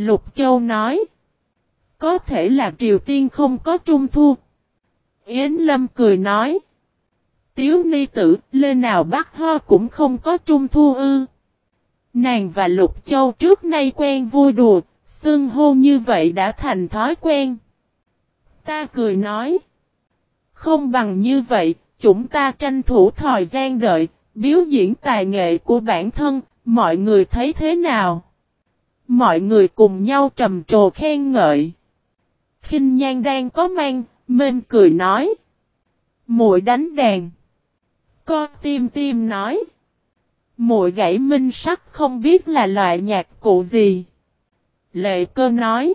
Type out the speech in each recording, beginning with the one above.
Lục Châu nói. Có thể là Triều Tiên không có trung thu. Yến Lâm cười nói. Tiếu ni tử, lên nào bắt ho cũng không có trung thu ư. Nàng và Lục Châu trước nay quen vui đùa, xưng hô như vậy đã thành thói quen. Ta cười nói. Không bằng như vậy, chúng ta tranh thủ thời gian đợi, biểu diễn tài nghệ của bản thân, mọi người thấy thế nào? Mọi người cùng nhau trầm trồ khen ngợi. Kinh Nhan đang có mang, mên cười nói. Muội đánh đàn. Co tim tim nói. Muội gãy minh sắc không biết là loại nhạc cụ gì. Lệ cơ nói.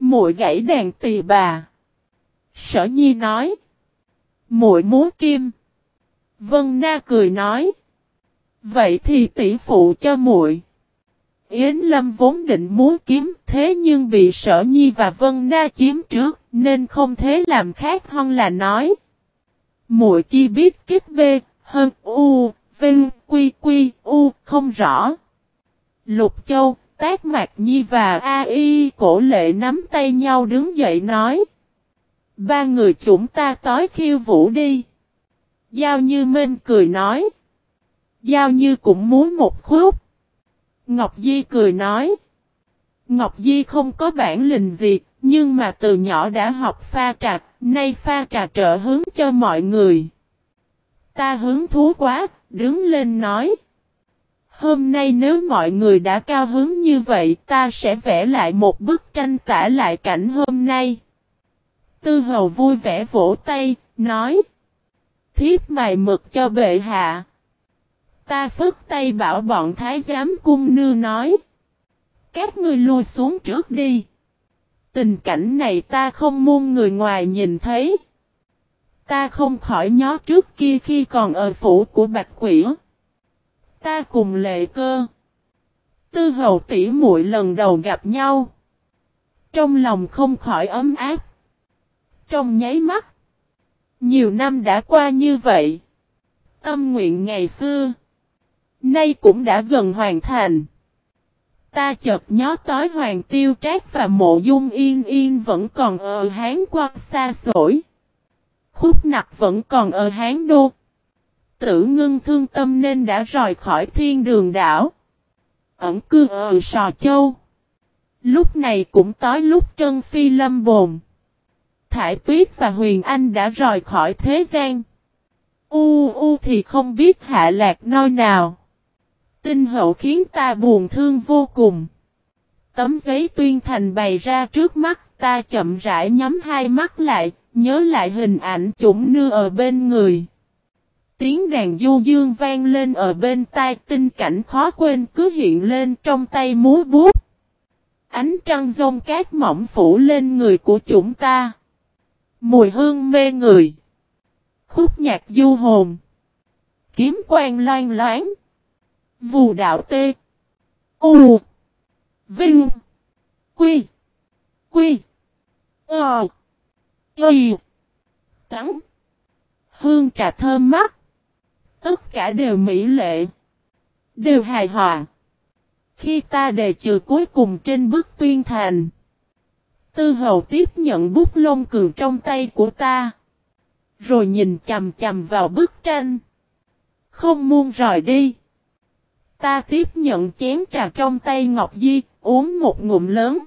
Muội gãy đàn tỳ bà. Sở nhi nói. Muội múa kim. Vân Na cười nói. Vậy thì tỷ phụ cho muội. Yến Lâm vốn định muốn kiếm thế nhưng bị Sở Nhi và Vân Na chiếm trước nên không thế làm khác hơn là nói. Muội chi biết kết B, hơn U, Vinh, Quy, Quy, U, không rõ. Lục Châu, Tác Mạc Nhi và A.I. cổ lệ nắm tay nhau đứng dậy nói. Ba người chúng ta tối khiêu vũ đi. Giao Như Minh cười nói. Giao Như cũng muốn một khúc. Ngọc Di cười nói. Ngọc Di không có bản lình gì, nhưng mà từ nhỏ đã học pha trà, nay pha trà trợ hướng cho mọi người. Ta hứng thú quá, đứng lên nói. Hôm nay nếu mọi người đã cao hứng như vậy ta sẽ vẽ lại một bức tranh tả lại cảnh hôm nay. Tư hầu vui vẻ vỗ tay, nói. Thiếp mài mực cho bệ hạ. Ta phất tay bảo bọn thái giám cung nư nói. Các ngươi lui xuống trước đi. Tình cảnh này ta không muốn người ngoài nhìn thấy. Ta không khỏi nhó trước kia khi còn ở phủ của bạch quỷ. Ta cùng lệ cơ. Tư hầu tỷ muội lần đầu gặp nhau. Trong lòng không khỏi ấm áp. Trong nháy mắt. Nhiều năm đã qua như vậy. Tâm nguyện ngày xưa. Nay cũng đã gần hoàn thành. Ta chợt nhó tối Hoàng Tiêu Trác và Mộ Dung Yên Yên vẫn còn ở Hán quan xa xổi. Khúc nặc vẫn còn ở Hán Đô. Tử ngưng thương tâm nên đã rời khỏi thiên đường đảo. Ẩn cư ở Sò Châu. Lúc này cũng tối lúc Trân Phi lâm bồn. Thải Tuyết và Huyền Anh đã rời khỏi thế gian. U u thì không biết hạ lạc nơi nào. Tinh hậu khiến ta buồn thương vô cùng. Tấm giấy tuyên thành bày ra trước mắt, ta chậm rãi nhắm hai mắt lại, nhớ lại hình ảnh chủng nưa ở bên người. Tiếng đàn du dương vang lên ở bên tai tinh cảnh khó quên cứ hiện lên trong tay múa bút. Ánh trăng rông cát mỏng phủ lên người của chúng ta. Mùi hương mê người. Khúc nhạc du hồn. Kiếm quang loan loáng. Vù đạo tê. U. Vinh. Quy. Quy. Ờ. Y. Tắng. Hương trà thơm mắt. Tất cả đều mỹ lệ. Đều hài hòa. Khi ta đề trừ cuối cùng trên bức tuyên thành. Tư hầu tiếp nhận bút lông cường trong tay của ta. Rồi nhìn chầm chầm vào bức tranh. Không muôn rời đi. Ta tiếp nhận chén trà trong tay Ngọc Di, uống một ngụm lớn.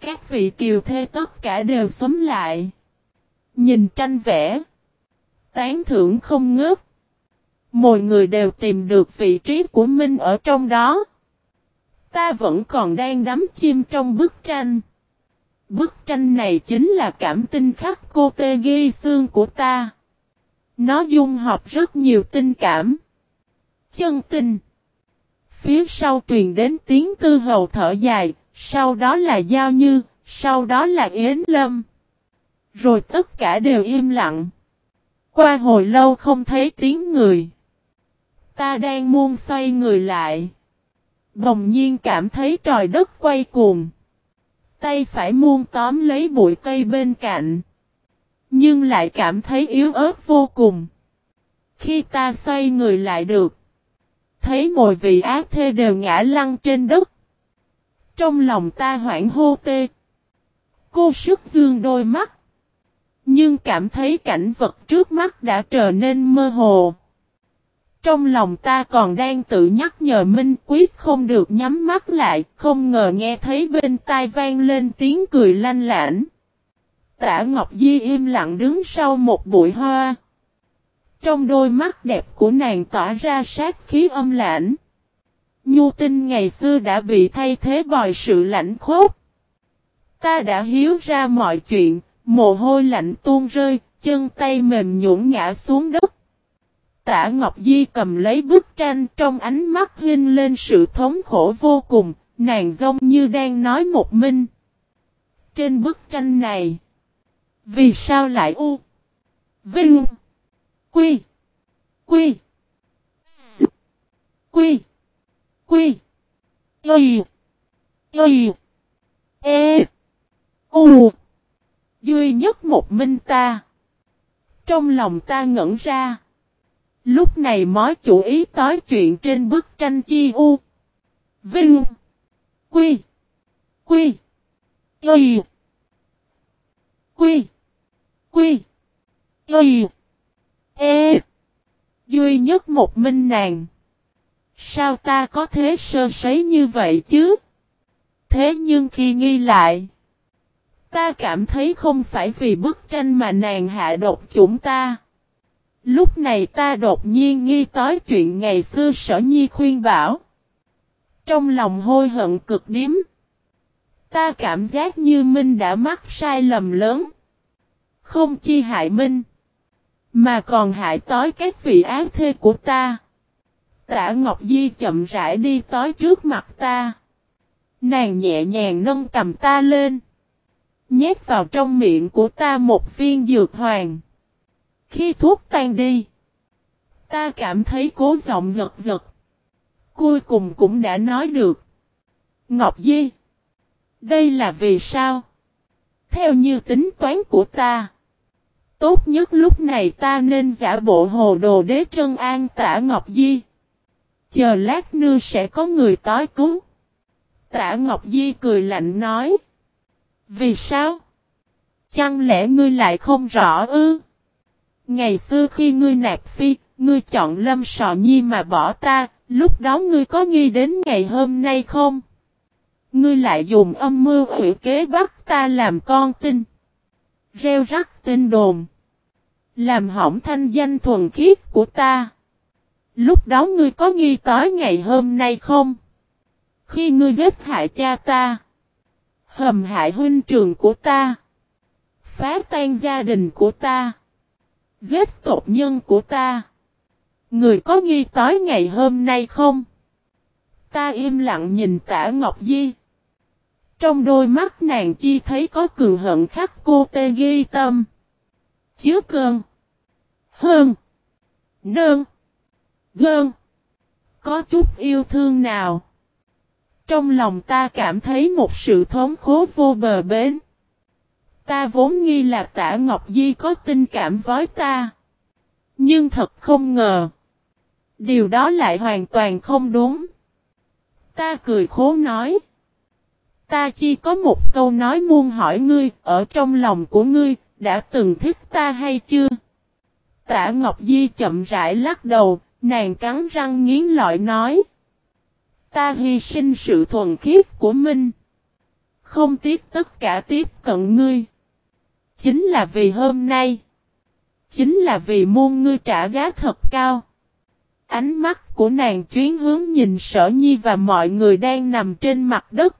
Các vị kiều thê tất cả đều xúm lại. Nhìn tranh vẽ. Tán thưởng không ngớt. Mọi người đều tìm được vị trí của mình ở trong đó. Ta vẫn còn đang đắm chim trong bức tranh. Bức tranh này chính là cảm tinh khắc cô tê ghi xương của ta. Nó dung hợp rất nhiều tinh cảm. Chân tình Phía sau truyền đến tiếng tư hầu thở dài, sau đó là Giao Như, sau đó là Yến Lâm. Rồi tất cả đều im lặng. Qua hồi lâu không thấy tiếng người. Ta đang muôn xoay người lại. Bồng nhiên cảm thấy trời đất quay cuồng. Tay phải muôn tóm lấy bụi cây bên cạnh. Nhưng lại cảm thấy yếu ớt vô cùng. Khi ta xoay người lại được. Thấy mọi vị ác thê đều ngã lăn trên đất. Trong lòng ta hoảng hô tê. Cô sức dương đôi mắt. Nhưng cảm thấy cảnh vật trước mắt đã trở nên mơ hồ. Trong lòng ta còn đang tự nhắc nhở Minh Quyết không được nhắm mắt lại, không ngờ nghe thấy bên tai vang lên tiếng cười lanh lãnh. Tả Ngọc Di im lặng đứng sau một bụi hoa. Trong đôi mắt đẹp của nàng tỏa ra sát khí âm lãnh. Nhu tinh ngày xưa đã bị thay thế bòi sự lãnh khốc. Ta đã hiếu ra mọi chuyện, mồ hôi lạnh tuôn rơi, chân tay mềm nhũn ngã xuống đất. Tả Ngọc Di cầm lấy bức tranh trong ánh mắt hinh lên sự thống khổ vô cùng, nàng giống như đang nói một mình. Trên bức tranh này, vì sao lại u? Vinh. Quy. Quy. S. Quy. Quy. Y. Y. E. U. Duy nhất một minh ta. Trong lòng ta ngẩn ra. Lúc này mới chủ ý tối chuyện trên bức tranh chi u. Vinh. Quy. Quy. Y. Quy. Quy. Y. E. Duy nhất một minh nàng. Sao ta có thế sơ sấy như vậy chứ? Thế nhưng khi nghi lại. Ta cảm thấy không phải vì bức tranh mà nàng hạ độc chúng ta. Lúc này ta đột nhiên nghi tối chuyện ngày xưa sở nhi khuyên bảo. Trong lòng hôi hận cực điếm. Ta cảm giác như Minh đã mắc sai lầm lớn. Không chi hại Minh. Mà còn hại tối các vị ác thê của ta. Tả Ngọc Di chậm rãi đi tối trước mặt ta. Nàng nhẹ nhàng nâng cầm ta lên. Nhét vào trong miệng của ta một viên dược hoàng. Khi thuốc tan đi. Ta cảm thấy cố giọng giật giật. Cuối cùng cũng đã nói được. Ngọc Di. Đây là vì sao? Theo như tính toán của ta. Tốt nhất lúc này ta nên giả bộ hồ đồ đế trân an tả Ngọc Di. Chờ lát nưa sẽ có người tối cứu. Tả Ngọc Di cười lạnh nói. Vì sao? Chẳng lẽ ngươi lại không rõ ư? Ngày xưa khi ngươi nạp phi, ngươi chọn lâm sọ nhi mà bỏ ta, lúc đó ngươi có nghi đến ngày hôm nay không? Ngươi lại dùng âm mưu hủy kế bắt ta làm con tin. Reo rắc tin đồn. Làm hỏng thanh danh thuần khiết của ta. Lúc đó ngươi có nghi tối ngày hôm nay không? Khi ngươi giết hại cha ta. Hầm hại huynh trường của ta. Phá tan gia đình của ta. Giết tộc nhân của ta. Người có nghi tối ngày hôm nay không? Ta im lặng nhìn tả Ngọc Di. Trong đôi mắt nàng chi thấy có cường hận khắc cô tê ghi tâm. Chứa cơn. Hơn. Nơn. Gơn. Có chút yêu thương nào. Trong lòng ta cảm thấy một sự thống khố vô bờ bến. Ta vốn nghi là tả Ngọc Di có tình cảm với ta. Nhưng thật không ngờ. Điều đó lại hoàn toàn không đúng. Ta cười khố nói. Ta chỉ có một câu nói muôn hỏi ngươi, ở trong lòng của ngươi, đã từng thích ta hay chưa? Tả Ngọc Di chậm rãi lắc đầu, nàng cắn răng nghiến lợi nói. Ta hy sinh sự thuần khiết của mình, Không tiếc tất cả tiếp cận ngươi. Chính là vì hôm nay. Chính là vì muôn ngươi trả giá thật cao. Ánh mắt của nàng chuyến hướng nhìn sở nhi và mọi người đang nằm trên mặt đất.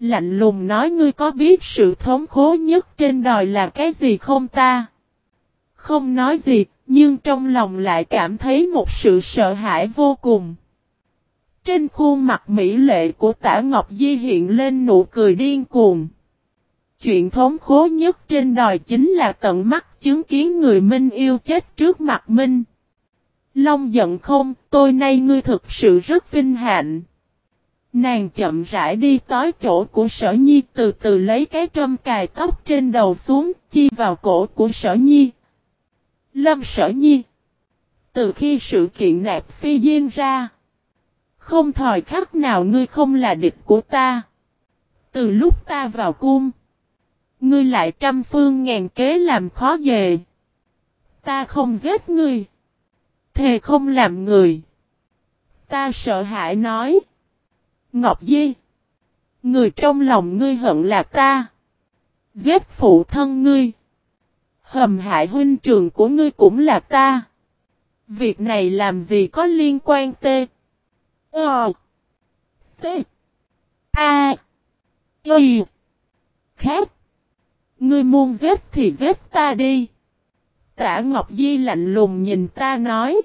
Lạnh lùng nói ngươi có biết sự thống khố nhất trên đòi là cái gì không ta? Không nói gì, nhưng trong lòng lại cảm thấy một sự sợ hãi vô cùng. Trên khuôn mặt mỹ lệ của tả Ngọc Di hiện lên nụ cười điên cuồng. Chuyện thống khố nhất trên đòi chính là tận mắt chứng kiến người Minh yêu chết trước mặt Minh. Long giận không, tôi nay ngươi thực sự rất vinh hạnh. Nàng chậm rãi đi tới chỗ của sở nhi, từ từ lấy cái trâm cài tóc trên đầu xuống, chi vào cổ của sở nhi. Lâm sở nhi. Từ khi sự kiện nạp phi diên ra. Không thời khắc nào ngươi không là địch của ta. Từ lúc ta vào cung. Ngươi lại trăm phương ngàn kế làm khó về. Ta không giết ngươi. Thề không làm người. Ta sợ hãi nói. Ngọc Di. Người trong lòng ngươi hận là ta. Giết phụ thân ngươi. Hầm hại huynh trường của ngươi cũng là ta. Việc này làm gì có liên quan tê. Ờ. Tê. A. Y. Khác. Ngươi muốn giết thì giết ta đi. Tả Ngọc Di lạnh lùng nhìn ta nói.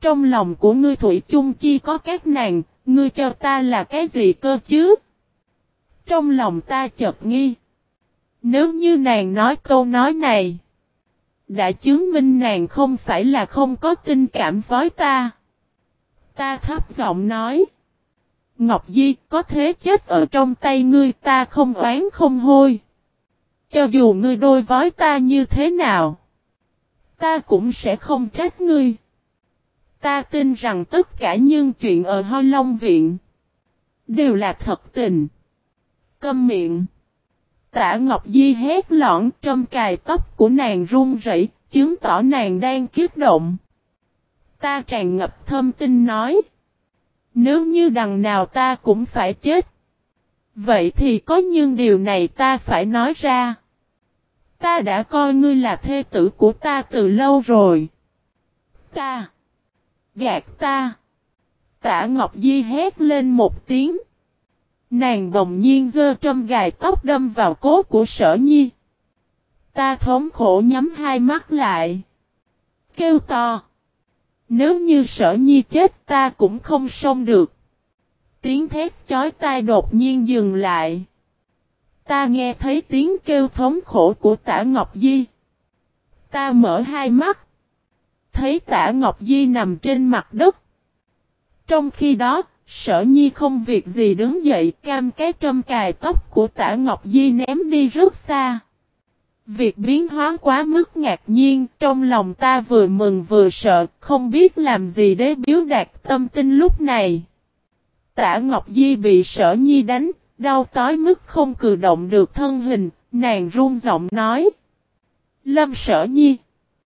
Trong lòng của ngươi Thủy chung chi có các nàng, ngươi cho ta là cái gì cơ chứ? Trong lòng ta chợt nghi. Nếu như nàng nói câu nói này, đã chứng minh nàng không phải là không có tình cảm với ta. Ta thấp giọng nói. Ngọc Di có thế chết ở trong tay ngươi ta không oán không hôi. Cho dù ngươi đôi vói ta như thế nào, ta cũng sẽ không trách ngươi. Ta tin rằng tất cả những chuyện ở Hoa Long Viện đều là thật tình. Câm miệng. Tả Ngọc Di hét lõn trong cài tóc của nàng run rẩy, chứng tỏ nàng đang kiết động. Ta tràn ngập thâm tin nói. Nếu như đằng nào ta cũng phải chết. Vậy thì có những điều này ta phải nói ra. Ta đã coi ngươi là thê tử của ta từ lâu rồi. Ta. Gạt ta. Tả Ngọc Di hét lên một tiếng. Nàng bồng nhiên dơ trong gài tóc đâm vào cốt của sở nhi. Ta thống khổ nhắm hai mắt lại. Kêu to. Nếu như sở nhi chết, ta cũng không sống được. Tiếng thét chói tai đột nhiên dừng lại. Ta nghe thấy tiếng kêu thống khổ của tả Ngọc Di. Ta mở hai mắt. Thấy tả Ngọc Di nằm trên mặt đất. Trong khi đó, sở nhi không việc gì đứng dậy cam cái trâm cài tóc của tả Ngọc Di ném đi rất xa. Việc biến hóa quá mức ngạc nhiên, trong lòng ta vừa mừng vừa sợ, không biết làm gì để biếu đạt tâm tinh lúc này. Tả Ngọc Di bị sở nhi đánh, đau tối mức không cử động được thân hình, nàng run giọng nói. Lâm sở nhi,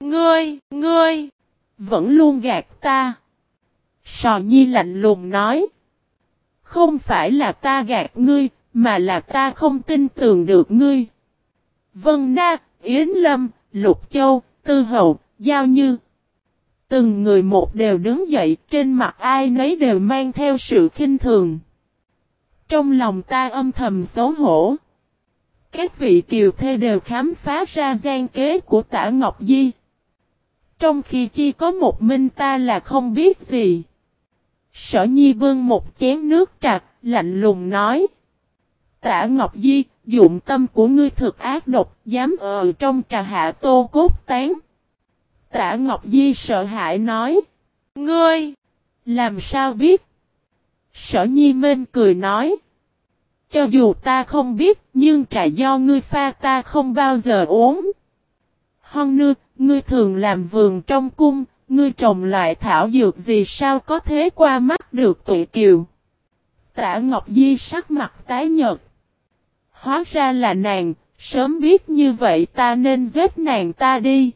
ngươi, ngươi, vẫn luôn gạt ta. Sò nhi lạnh lùng nói. Không phải là ta gạt ngươi, mà là ta không tin tưởng được ngươi. Vân Na, Yến Lâm, Lục Châu, Tư Hậu, Giao Như. Từng người một đều đứng dậy, trên mặt ai nấy đều mang theo sự khinh thường. Trong lòng ta âm thầm xấu hổ. Các vị kiều thê đều khám phá ra gian kế của tả Ngọc Di. Trong khi chi có một minh ta là không biết gì. Sở Nhi bưng một chén nước trạc, lạnh lùng nói. Tả Ngọc Di, dụng tâm của ngươi thực ác độc, dám ở trong trà hạ tô cốt tán. Tả Ngọc Di sợ hãi nói. Ngươi! Làm sao biết? Sở Nhi mên cười nói. Cho dù ta không biết, nhưng trà do ngươi pha ta không bao giờ uống. Hon nư, ngươi thường làm vườn trong cung, ngươi trồng loại thảo dược gì sao có thế qua mắt được tụi kiều. Tả Ngọc Di sắc mặt tái nhợt. Hóa ra là nàng, sớm biết như vậy ta nên giết nàng ta đi.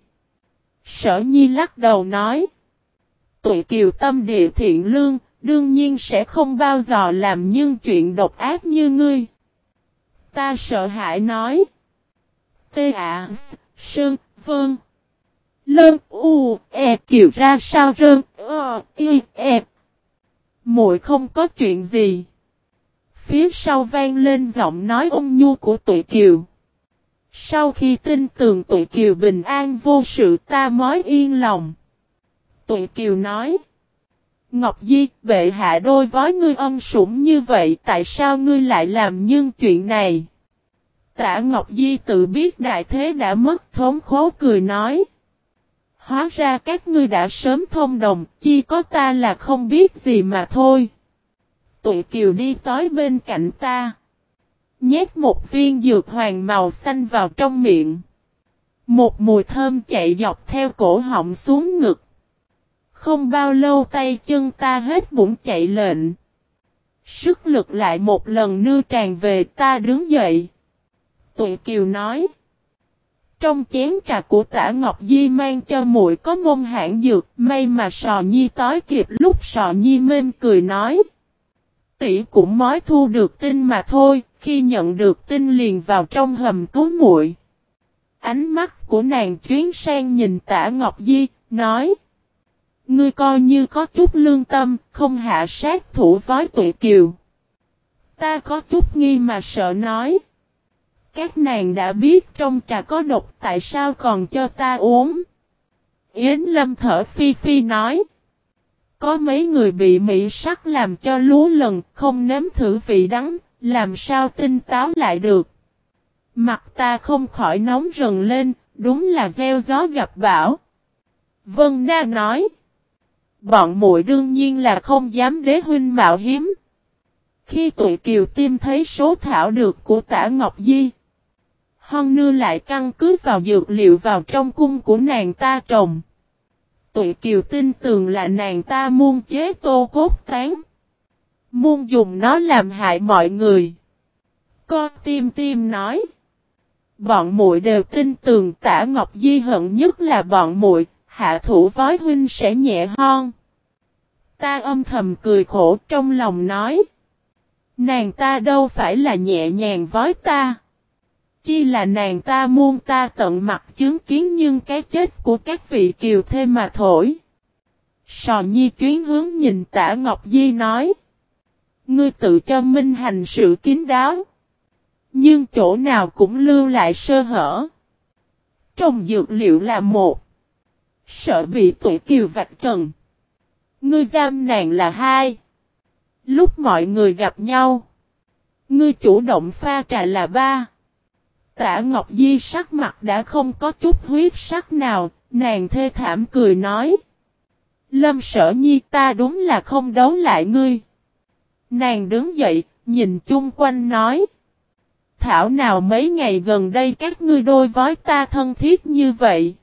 Sở Nhi lắc đầu nói. Tụi kiều tâm địa thiện lương, đương nhiên sẽ không bao giờ làm những chuyện độc ác như ngươi. Ta sợ hãi nói. Tê ạ, sơn, vâng. Lơn, u, e, kiều ra sao rơn, ơ, y, e. Muội không có chuyện gì. Phía sau vang lên giọng nói ôn nhu của tụi kiều. Sau khi tin tưởng tụi kiều bình an vô sự ta mới yên lòng. Tụi kiều nói. Ngọc Di, bệ hạ đôi với ngươi ân sủng như vậy tại sao ngươi lại làm những chuyện này? Tả Ngọc Di tự biết đại thế đã mất thống khố cười nói. Hóa ra các ngươi đã sớm thông đồng, chi có ta là không biết gì mà thôi. Tụi kiều đi tới bên cạnh ta. Nhét một viên dược hoàng màu xanh vào trong miệng. Một mùi thơm chạy dọc theo cổ họng xuống ngực. Không bao lâu tay chân ta hết bụng chạy lệnh. Sức lực lại một lần nưa tràn về ta đứng dậy. Tuệ Kiều nói. Trong chén trà của tả Ngọc Di mang cho muội có môn hãng dược, may mà sò nhi tối kịp lúc sò nhi mên cười nói. Tỷ cũng mới thu được tin mà thôi, khi nhận được tin liền vào trong hầm cứu muội. Ánh mắt của nàng chuyến sang nhìn tả Ngọc Di, nói. Ngươi coi như có chút lương tâm, không hạ sát thủ với tụi kiều. Ta có chút nghi mà sợ nói. Các nàng đã biết trong trà có độc tại sao còn cho ta uống. Yến Lâm thở phi phi nói. Có mấy người bị mỹ sắc làm cho lú lần không nếm thử vị đắng, làm sao tinh táo lại được. Mặt ta không khỏi nóng rần lên, đúng là gieo gió gặp bão. Vân Na nói. Bọn muội đương nhiên là không dám đế huynh mạo hiếm. Khi tụi kiều tim thấy số thảo được của tả Ngọc Di. Hon nưa lại căn cứ vào dược liệu vào trong cung của nàng ta trồng. Tụi kiều tin tưởng là nàng ta muôn chế tô cốt tán. Muôn dùng nó làm hại mọi người. Con tim tim nói. Bọn muội đều tin tưởng tả Ngọc Di hận nhất là bọn muội, hạ thủ vói huynh sẽ nhẹ hon. Ta âm thầm cười khổ trong lòng nói. Nàng ta đâu phải là nhẹ nhàng vói ta. Chi là nàng ta muôn ta tận mặt chứng kiến nhưng cái chết của các vị kiều thêm mà thổi. Sò nhi chuyến hướng nhìn tả Ngọc Di nói. Ngươi tự cho minh hành sự kín đáo. Nhưng chỗ nào cũng lưu lại sơ hở. Trong dược liệu là một. Sợ bị tuổi kiều vạch trần. Ngươi giam nàng là hai. Lúc mọi người gặp nhau. Ngươi chủ động pha trà là ba. Tả Ngọc Di sắc mặt đã không có chút huyết sắc nào, nàng thê thảm cười nói. Lâm sở nhi ta đúng là không đấu lại ngươi. Nàng đứng dậy, nhìn chung quanh nói. Thảo nào mấy ngày gần đây các ngươi đôi vói ta thân thiết như vậy.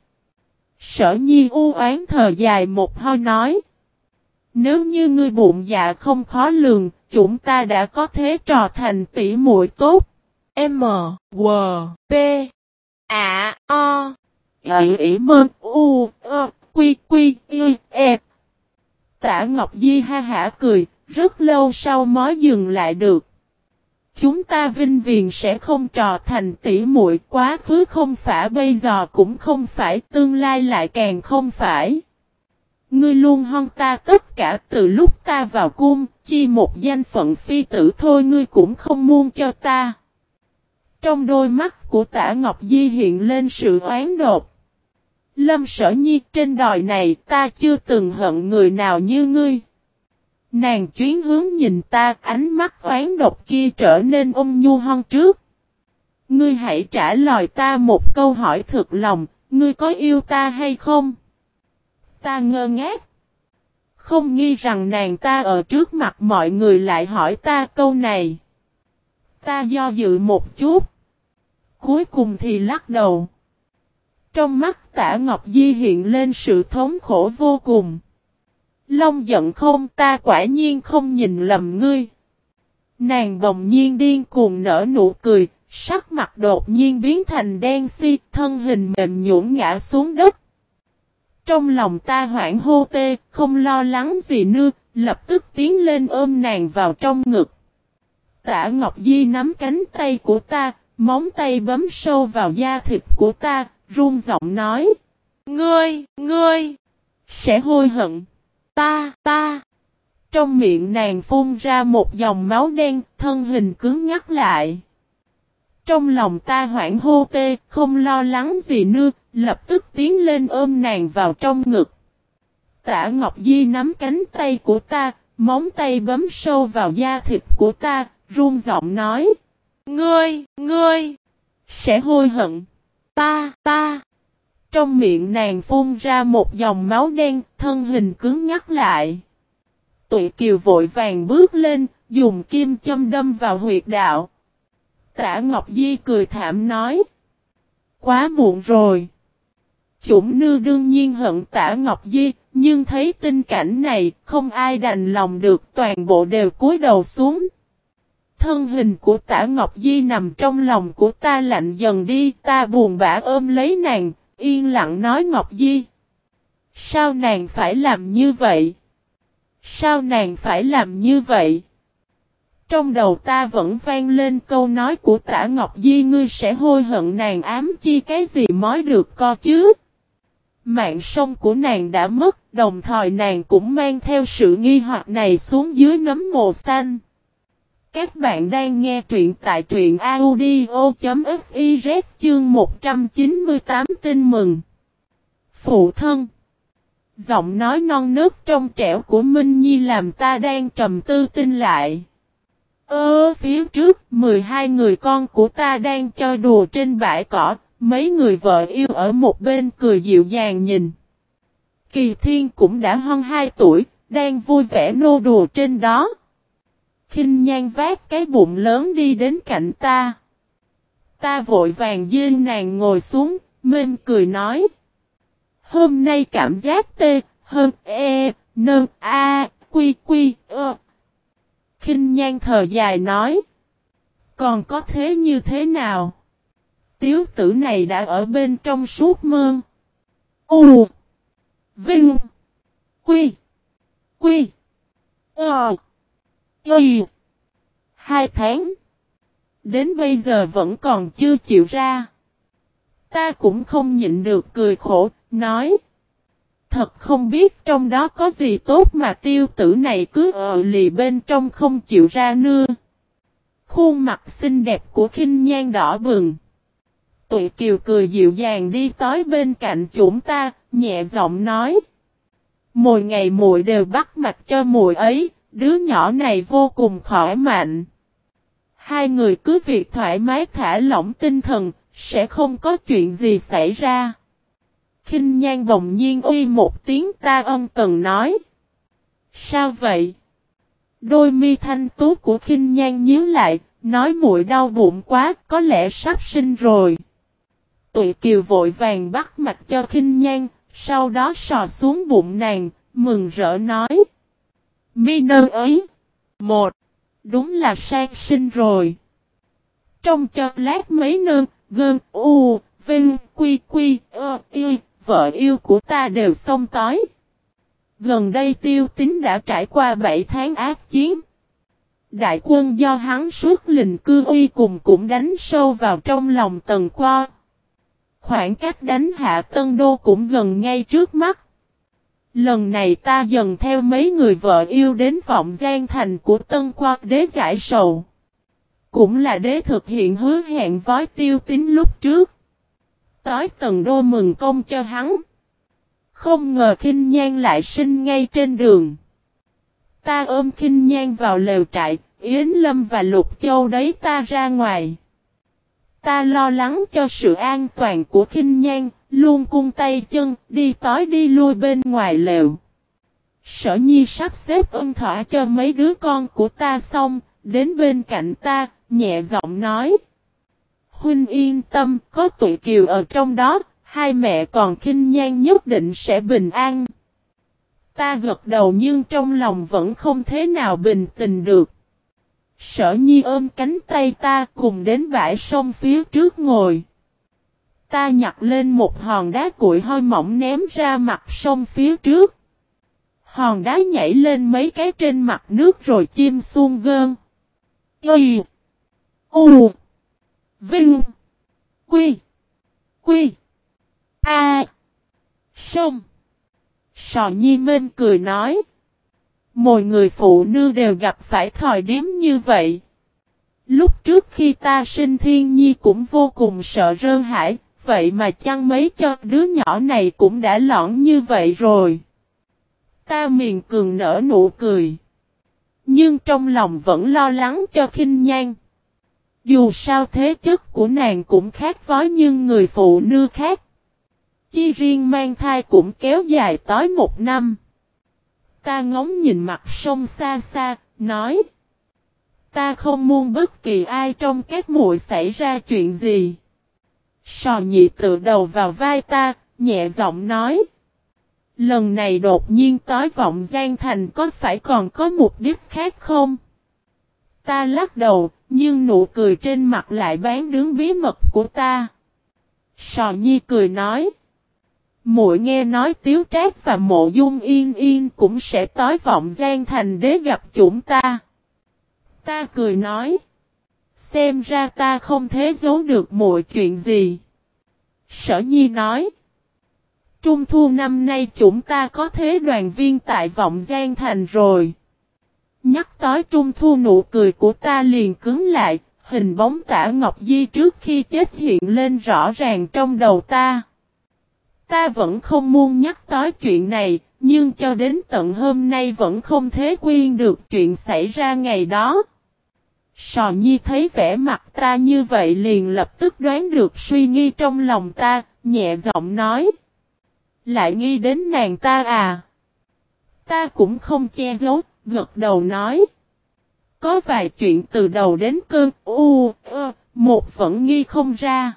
Sở nhi u oán thờ dài một hơi nói. Nếu như ngươi bụng dạ không khó lường, chúng ta đã có thế trò thành tỷ muội tốt. M, W, P, A, O, Ý Ý Mơn, U, Ơ, Quy, Quy, Y, E. Tả Ngọc Di ha hả cười, rất lâu sau mới dừng lại được. Chúng ta vinh viền sẽ không trò thành tỷ muội quá khứ không phải bây giờ cũng không phải tương lai lại càng không phải. Ngươi luôn hon ta tất cả từ lúc ta vào cung, chi một danh phận phi tử thôi ngươi cũng không muôn cho ta. Trong đôi mắt của tả Ngọc Di hiện lên sự oán đột. Lâm sở nhi trên đòi này ta chưa từng hận người nào như ngươi. Nàng chuyến hướng nhìn ta ánh mắt oán độc kia trở nên ôm nhu hon trước. Ngươi hãy trả lời ta một câu hỏi thực lòng, ngươi có yêu ta hay không? Ta ngơ ngác. Không nghi rằng nàng ta ở trước mặt mọi người lại hỏi ta câu này. Ta do dự một chút. Cuối cùng thì lắc đầu. Trong mắt tả Ngọc Di hiện lên sự thống khổ vô cùng. Long giận không ta quả nhiên không nhìn lầm ngươi. Nàng bồng nhiên điên cuồng nở nụ cười, sắc mặt đột nhiên biến thành đen si, thân hình mềm nhũn ngã xuống đất. Trong lòng ta hoảng hô tê, không lo lắng gì nữa, lập tức tiến lên ôm nàng vào trong ngực. Tả Ngọc Di nắm cánh tay của ta, móng tay bấm sâu vào da thịt của ta, run giọng nói. Ngươi, ngươi, sẽ hôi hận. Ta, ta. Trong miệng nàng phun ra một dòng máu đen, thân hình cứng ngắt lại. Trong lòng ta hoảng hô tê, không lo lắng gì nữa, lập tức tiến lên ôm nàng vào trong ngực. Tả Ngọc Di nắm cánh tay của ta, móng tay bấm sâu vào da thịt của ta, run giọng nói. Ngươi, ngươi, sẽ hôi hận. Ta, ta. Trong miệng nàng phun ra một dòng máu đen, thân hình cứng nhắc lại. Tụi kiều vội vàng bước lên, dùng kim châm đâm vào huyệt đạo. Tả Ngọc Di cười thảm nói. Quá muộn rồi. Chủng nư đương nhiên hận tả Ngọc Di, Nhưng thấy tình cảnh này, không ai đành lòng được, toàn bộ đều cúi đầu xuống. Thân hình của tả Ngọc Di nằm trong lòng của ta lạnh dần đi, ta buồn bã ôm lấy nàng, yên lặng nói Ngọc Di. Sao nàng phải làm như vậy? Sao nàng phải làm như vậy? Trong đầu ta vẫn vang lên câu nói của tả Ngọc Di ngươi sẽ hôi hận nàng ám chi cái gì mới được co chứ? Mạng sông của nàng đã mất, đồng thời nàng cũng mang theo sự nghi hoặc này xuống dưới nấm mồ xanh. Các bạn đang nghe truyện tại truyện audio.fiz chương 198 tin mừng. Phụ thân Giọng nói non nước trong trẻo của Minh Nhi làm ta đang trầm tư tin lại. Ơ phía trước, 12 người con của ta đang chơi đùa trên bãi cỏ, mấy người vợ yêu ở một bên cười dịu dàng nhìn. Kỳ Thiên cũng đã hơn 2 tuổi, đang vui vẻ nô đùa trên đó kinh nhan vác cái bụng lớn đi đến cạnh ta. Ta vội vàng dên nàng ngồi xuống, mềm cười nói. Hôm nay cảm giác tê, hơn e, nơ, a, quy quy, ơ. Kinh nhan thờ dài nói. Còn có thế như thế nào? Tiếu tử này đã ở bên trong suốt mơn. U. Vinh. Quy. Quy. Ờ. Y. Hai tháng. Đến bây giờ vẫn còn chưa chịu ra. Ta cũng không nhịn được cười khổ, nói. Thật không biết trong đó có gì tốt mà tiêu tử này cứ ở lì bên trong không chịu ra nưa. Khuôn mặt xinh đẹp của khinh nhan đỏ bừng. Tụi kiều cười dịu dàng đi tới bên cạnh chúng ta, nhẹ giọng nói. Mỗi ngày muội đều bắt mặt cho muội ấy, đứa nhỏ này vô cùng khỏe mạnh. Hai người cứ việc thoải mái thả lỏng tinh thần, sẽ không có chuyện gì xảy ra. Kinh nhan bồng nhiên uy một tiếng ta ân cần nói. Sao vậy? Đôi mi thanh tú của khinh nhan nhíu lại, nói muội đau bụng quá, có lẽ sắp sinh rồi. Tụi kiều vội vàng bắt mặt cho khinh nhan, sau đó sò xuống bụng nàng, mừng rỡ nói. Mi nơ ấy. Một. Đúng là sang sinh rồi. Trong cho lát mấy nơ, gơn, u, vinh, quy, quy, ơ, y, vợ yêu của ta đều xong tối. Gần đây tiêu tính đã trải qua 7 tháng ác chiến. Đại quân do hắn suốt lình cư uy cùng cũng đánh sâu vào trong lòng tần qua. Khoảng cách đánh hạ tân đô cũng gần ngay trước mắt. Lần này ta dần theo mấy người vợ yêu đến vọng gian thành của tân qua đế giải sầu. Cũng là đế thực hiện hứa hẹn với tiêu tính lúc trước tối tần đô mừng công cho hắn. Không ngờ khinh nhan lại sinh ngay trên đường. Ta ôm khinh nhan vào lều trại, Yến Lâm và Lục Châu đấy ta ra ngoài. Ta lo lắng cho sự an toàn của khinh nhan, luôn cung tay chân, đi tối đi lui bên ngoài lều. Sở nhi sắp xếp ân thỏa cho mấy đứa con của ta xong, đến bên cạnh ta, nhẹ giọng nói. Huynh yên tâm, có tụi kiều ở trong đó, hai mẹ còn khinh nhan nhất định sẽ bình an. Ta gật đầu nhưng trong lòng vẫn không thế nào bình tình được. Sở nhi ôm cánh tay ta cùng đến bãi sông phía trước ngồi. Ta nhặt lên một hòn đá cuội hơi mỏng ném ra mặt sông phía trước. Hòn đá nhảy lên mấy cái trên mặt nước rồi chim xuông gơn. Y. U. Vinh. Quy. Quy. A. Sông. Sò nhi minh cười nói. mọi người phụ nữ đều gặp phải thời điểm như vậy. Lúc trước khi ta sinh, thiên nhi cũng vô cùng sợ rơn hải vậy mà chăng mấy cho đứa nhỏ này cũng đã lõn như vậy rồi. Ta miền cường nở nụ cười. Nhưng trong lòng vẫn lo lắng cho khinh nhan. Dù sao thế chất của nàng cũng khác với những người phụ nữ khác. Chi riêng mang thai cũng kéo dài tới một năm. Ta ngóng nhìn mặt sông xa xa, nói. Ta không muốn bất kỳ ai trong các muội xảy ra chuyện gì. Sò nhị tự đầu vào vai ta, nhẹ giọng nói. Lần này đột nhiên tối vọng Giang Thành có phải còn có mục đích khác không? Ta lắc đầu, nhưng nụ cười trên mặt lại bán đứng bí mật của ta. Sò Nhi cười nói. Muội nghe nói Tiếu Trác và Mộ Dung Yên Yên cũng sẽ tối vọng Giang Thành để gặp chúng ta. Ta cười nói. Xem ra ta không thế giấu được mọi chuyện gì. Sở Nhi nói. Trung thu năm nay chúng ta có thế đoàn viên tại vọng Giang Thành rồi. Nhắc tới trung thu nụ cười của ta liền cứng lại, hình bóng tả Ngọc Di trước khi chết hiện lên rõ ràng trong đầu ta. Ta vẫn không muốn nhắc tới chuyện này, nhưng cho đến tận hôm nay vẫn không thể quên được chuyện xảy ra ngày đó. Sò Nhi thấy vẻ mặt ta như vậy liền lập tức đoán được suy nghi trong lòng ta, nhẹ giọng nói. Lại nghi đến nàng ta à? Ta cũng không che giấu, gật đầu nói. Có vài chuyện từ đầu đến cơn u, ơ, một vẫn nghi không ra.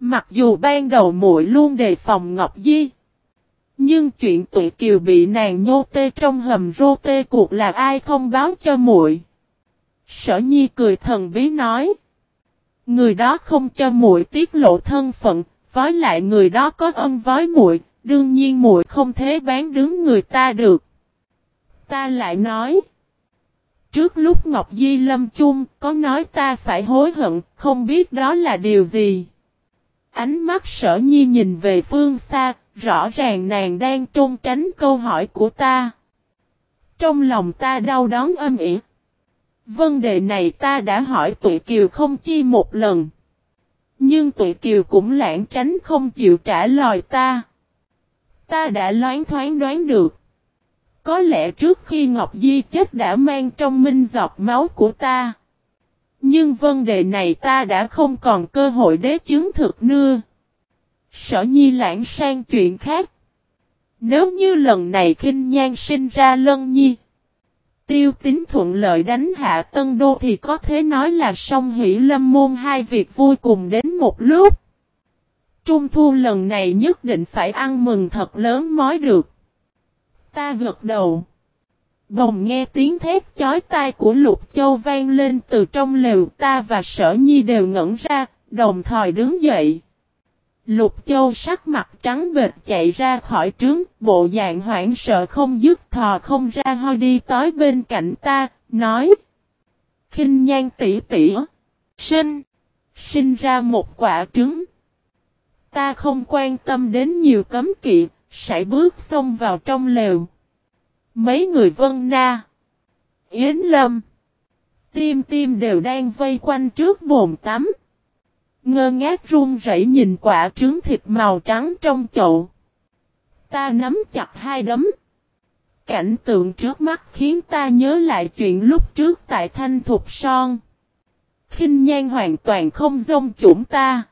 Mặc dù ban đầu muội luôn đề phòng Ngọc Di. Nhưng chuyện tụi kiều bị nàng nhô tê trong hầm rô tê cuộc là ai thông báo cho muội? Sở Nhi cười thần bí nói. Người đó không cho muội tiết lộ thân phận, với lại người đó có ân với muội, đương nhiên muội không thể bán đứng người ta được. Ta lại nói. Trước lúc Ngọc Di lâm chung, có nói ta phải hối hận, không biết đó là điều gì. Ánh mắt sở nhi nhìn về phương xa, rõ ràng nàng đang trôn tránh câu hỏi của ta. Trong lòng ta đau đớn âm ỉ. Vấn đề này ta đã hỏi tụi kiều không chi một lần. Nhưng tụi kiều cũng lãng tránh không chịu trả lời ta. Ta đã loáng thoáng đoán được. Có lẽ trước khi Ngọc Di chết đã mang trong minh giọt máu của ta. Nhưng vấn đề này ta đã không còn cơ hội để chứng thực nữa Sở nhi lãng sang chuyện khác. Nếu như lần này khinh nhan sinh ra lân nhi. Tiêu tính thuận lợi đánh hạ tân đô thì có thể nói là song hỷ lâm môn hai việc vui cùng đến một lúc. Trung thu lần này nhất định phải ăn mừng thật lớn mới được. Ta gật đầu. Bồng nghe tiếng thét chói tai của Lục Châu vang lên từ trong lều ta và sở nhi đều ngẩn ra, đồng thời đứng dậy. Lục Châu sắc mặt trắng bệch chạy ra khỏi trướng, bộ dạng hoảng sợ không dứt thò không ra hoi đi tới bên cạnh ta, nói. kinh nhan tỷ tỷ, sinh, sinh ra một quả trứng. Ta không quan tâm đến nhiều cấm kỵ, sải bước xông vào trong lều. Mấy người vân na, Yến Lâm, Tim tim đều đang vây quanh trước bồn tắm. Ngơ ngác run rẩy nhìn quả trứng thịt màu trắng trong chậu. Ta nắm chặt hai đấm. Cảnh tượng trước mắt khiến ta nhớ lại chuyện lúc trước tại Thanh Thục Son. kinh nhan hoàn toàn không dông chủng ta.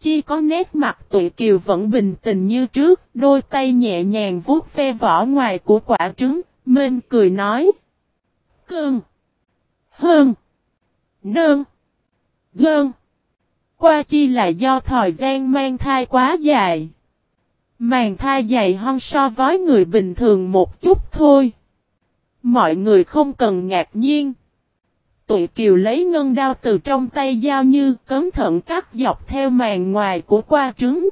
Chi có nét mặt tụi kiều vẫn bình tình như trước, đôi tay nhẹ nhàng vuốt ve vỏ ngoài của quả trứng, mên cười nói. Cơn. Hơn. Nơn. Gơn. Qua chi là do thời gian mang thai quá dài. Màn thai dày hơn so với người bình thường một chút thôi. Mọi người không cần ngạc nhiên. Tụi kiều lấy ngân đao từ trong tay dao như cẩn thận cắt dọc theo màn ngoài của qua trứng.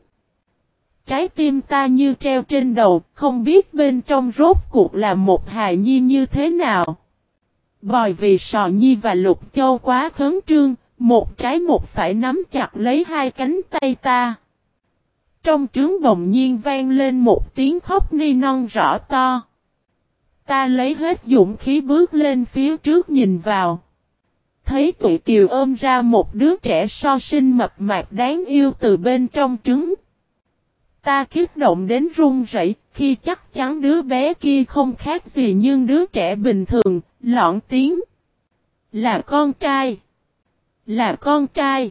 Trái tim ta như treo trên đầu, không biết bên trong rốt cuộc là một hài nhi như thế nào. Bòi vì sò nhi và lục châu quá khấn trương, một trái một phải nắm chặt lấy hai cánh tay ta. Trong trướng bồng nhiên vang lên một tiếng khóc ni non rõ to. Ta lấy hết dũng khí bước lên phía trước nhìn vào. Thấy tụi kiều ôm ra một đứa trẻ so sinh mập mạp đáng yêu từ bên trong trứng. Ta kích động đến run rẩy khi chắc chắn đứa bé kia không khác gì nhưng đứa trẻ bình thường, lọn tiếng. Là con trai. Là con trai.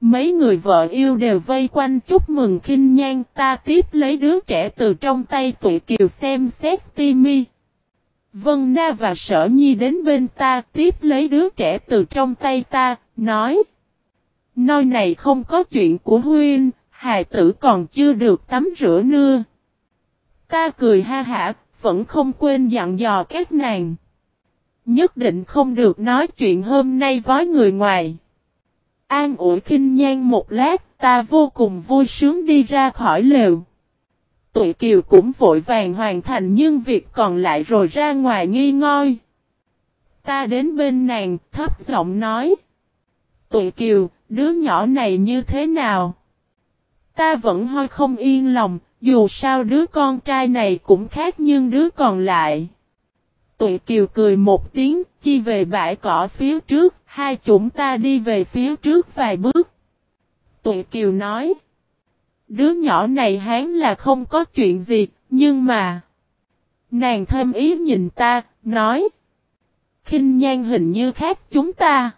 Mấy người vợ yêu đều vây quanh chúc mừng khinh nhan ta tiếp lấy đứa trẻ từ trong tay tụi kiều xem xét ti mi. Vân Na và Sở Nhi đến bên ta tiếp lấy đứa trẻ từ trong tay ta, nói. Nơi này không có chuyện của Huynh, hài tử còn chưa được tắm rửa nưa. Ta cười ha hả, vẫn không quên dặn dò các nàng. Nhất định không được nói chuyện hôm nay với người ngoài. An ủi khinh nhan một lát, ta vô cùng vui sướng đi ra khỏi lều. Tụi kiều cũng vội vàng hoàn thành nhưng việc còn lại rồi ra ngoài nghi ngoi. Ta đến bên nàng, thấp giọng nói. Tụi kiều, đứa nhỏ này như thế nào? Ta vẫn hơi không yên lòng, dù sao đứa con trai này cũng khác nhưng đứa còn lại. Tuệ kiều cười một tiếng, chi về bãi cỏ phía trước, hai chúng ta đi về phía trước vài bước. Tuệ kiều nói. Đứa nhỏ này hán là không có chuyện gì, nhưng mà... Nàng thêm ý nhìn ta, nói. khinh nhan hình như khác chúng ta.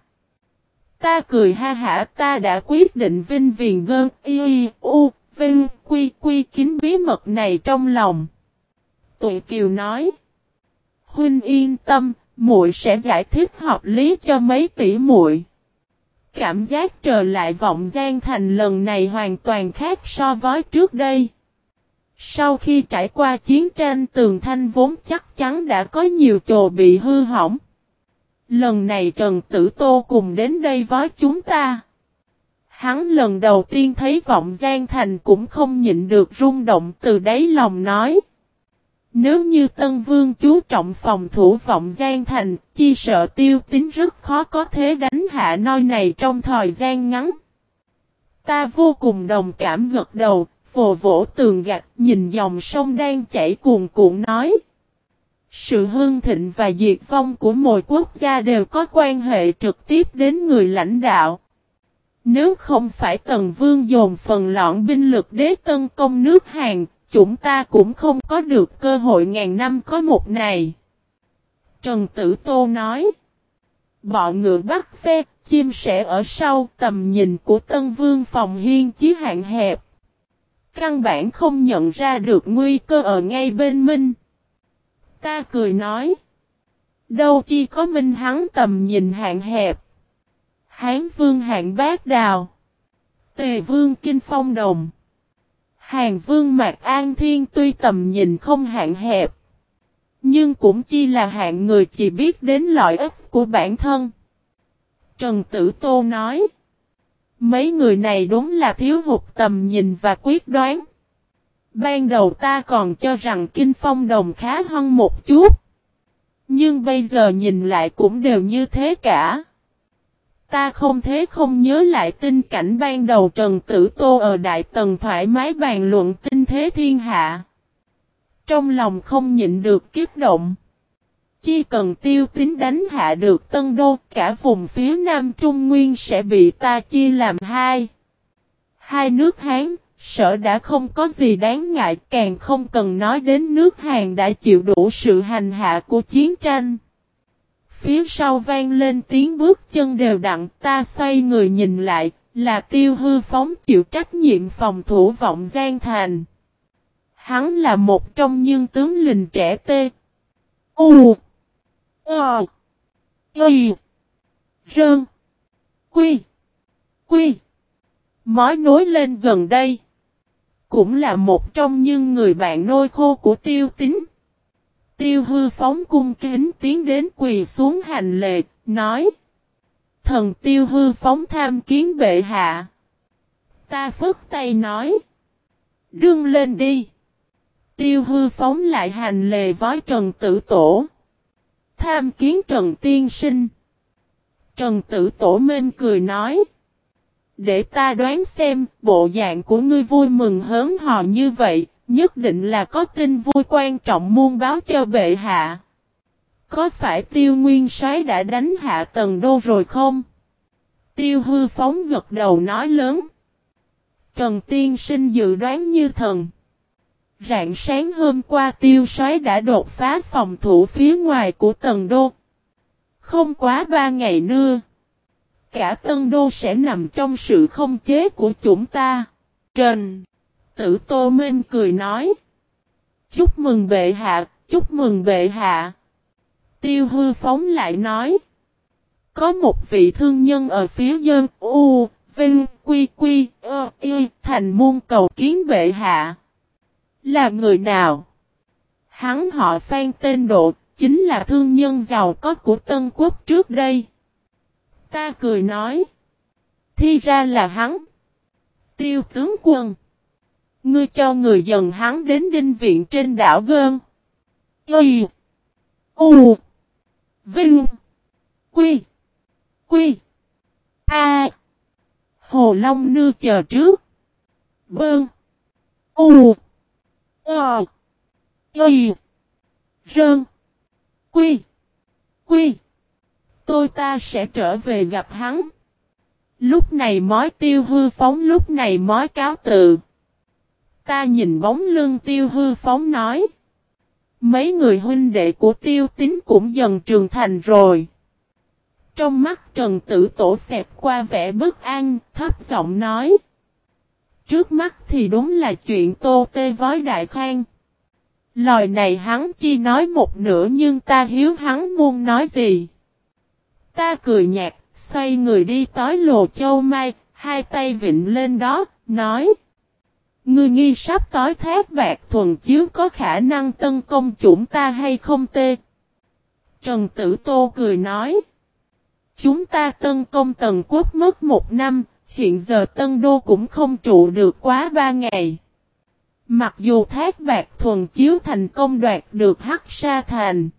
Ta cười ha hả ta đã quyết định vinh viền gơn y u vinh quy quy kín bí mật này trong lòng. Tuệ kiều nói. Huynh yên tâm, muội sẽ giải thích hợp lý cho mấy tỷ muội. Cảm giác trở lại vọng gian thành lần này hoàn toàn khác so với trước đây. Sau khi trải qua chiến tranh tường thanh vốn chắc chắn đã có nhiều chỗ bị hư hỏng. Lần này Trần Tử Tô cùng đến đây với chúng ta. Hắn lần đầu tiên thấy vọng gian Thành cũng không nhịn được rung động từ đáy lòng nói. Nếu như Tân Vương chú trọng phòng thủ vọng gian Thành, chi sợ tiêu tính rất khó có thế đánh hạ nơi này trong thời gian ngắn. Ta vô cùng đồng cảm gật đầu, vồ vỗ tường gạch nhìn dòng sông đang chảy cuồn cuộn nói. Sự hương thịnh và diệt vong của mỗi quốc gia đều có quan hệ trực tiếp đến người lãnh đạo. Nếu không phải Tần Vương dồn phần lõn binh lực đế tân công nước Hàn, chúng ta cũng không có được cơ hội ngàn năm có một này. Trần Tử Tô nói. Bọ ngựa bắt phe, chim sẻ ở sau tầm nhìn của Tân Vương phòng hiên chí hạn hẹp. Căn bản không nhận ra được nguy cơ ở ngay bên minh. Ta cười nói. Đâu chi có minh hắn tầm nhìn hạn hẹp. Hán vương hạng bát đào. Tề vương kinh phong đồng. Hàng vương mạc an thiên tuy tầm nhìn không hạn hẹp. Nhưng cũng chi là hạng người chỉ biết đến lợi ích của bản thân. Trần Tử Tô nói. Mấy người này đúng là thiếu hụt tầm nhìn và quyết đoán. Ban đầu ta còn cho rằng Kinh Phong Đồng khá hơn một chút. Nhưng bây giờ nhìn lại cũng đều như thế cả. Ta không thế không nhớ lại tinh cảnh ban đầu Trần Tử Tô ở Đại Tần thoải mái bàn luận tinh thế thiên hạ. Trong lòng không nhịn được kiếp động. Chỉ cần tiêu tính đánh hạ được Tân Đô, cả vùng phía Nam Trung Nguyên sẽ bị ta chia làm hai. Hai nước Hán, Sở đã không có gì đáng ngại càng không cần nói đến nước Hàn đã chịu đủ sự hành hạ của chiến tranh. Phía sau vang lên tiếng bước chân đều đặn, ta xoay người nhìn lại, là tiêu hư phóng chịu trách nhiệm phòng thủ vọng gian thành. Hắn là một trong những tướng lình trẻ tê. U. Ờ. Y. Rơn. Quy. Quy. Mói nối lên gần đây cũng là một trong những người bạn nôi khô của tiêu tính. Tiêu hư phóng cung kính tiến đến quỳ xuống hành lệ, nói. Thần tiêu hư phóng tham kiến bệ hạ. Ta phức tay nói. Đương lên đi. Tiêu hư phóng lại hành lề với Trần Tử Tổ. Tham kiến Trần Tiên Sinh. Trần Tử Tổ mên cười nói. Để ta đoán xem, bộ dạng của ngươi vui mừng hớn hò như vậy, nhất định là có tin vui quan trọng muôn báo cho bệ hạ. Có phải tiêu nguyên soái đã đánh hạ tầng đô rồi không? Tiêu hư phóng gật đầu nói lớn. Trần Tiên Sinh dự đoán như thần. Rạng sáng hôm qua tiêu soái đã đột phá phòng thủ phía ngoài của tầng đô. Không quá ba ngày nữa, cả Tân Đô sẽ nằm trong sự không chế của chúng ta. Trần Tử Tô Minh cười nói. Chúc mừng bệ hạ, chúc mừng bệ hạ. Tiêu hư phóng lại nói. Có một vị thương nhân ở phía dân U, Vinh, Quy, Quy, Ơ, Y, thành muôn cầu kiến bệ hạ. Là người nào? Hắn họ Phan tên Độ, chính là thương nhân giàu có của Tân Quốc trước đây. Ta cười nói. Thi ra là hắn. Tiêu tướng quân. Ngươi cho người dần hắn đến đinh viện trên đảo Gơn. Y. U. Vinh. Quy. Quy. A. Hồ Long Nư chờ trước. Bơn. U. O. Y. Rơn. Quy. Quy. Tôi ta sẽ trở về gặp hắn. Lúc này mói tiêu hư phóng, lúc này mói cáo tự. Ta nhìn bóng lưng tiêu hư phóng nói. Mấy người huynh đệ của tiêu tính cũng dần trưởng thành rồi. Trong mắt Trần Tử Tổ xẹp qua vẻ bất an, thấp giọng nói. Trước mắt thì đúng là chuyện tô tê vói đại khang. Lời này hắn chi nói một nửa nhưng ta hiếu hắn muốn nói gì. Ta cười nhạt, xoay người đi tối lồ châu mai, hai tay vịnh lên đó, nói. Ngươi nghi sắp tối thác bạc thuần chiếu có khả năng tấn công chúng ta hay không tê? Trần Tử Tô cười nói. Chúng ta tấn công tần quốc mất một năm, hiện giờ tân đô cũng không trụ được quá ba ngày. Mặc dù thác bạc thuần chiếu thành công đoạt được hắc sa thành.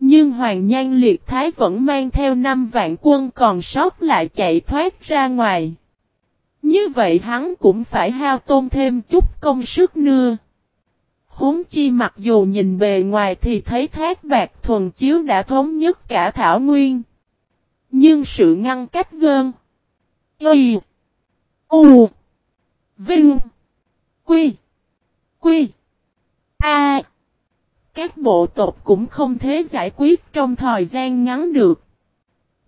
Nhưng Hoàng Nhan Liệt Thái vẫn mang theo năm vạn quân còn sót lại chạy thoát ra ngoài. Như vậy hắn cũng phải hao tôn thêm chút công sức nưa. Huống chi mặc dù nhìn bề ngoài thì thấy thác bạc thuần chiếu đã thống nhất cả Thảo Nguyên. Nhưng sự ngăn cách gơn. Y. U. Vinh. Quy. Quy. A. Các bộ tộc cũng không thể giải quyết trong thời gian ngắn được.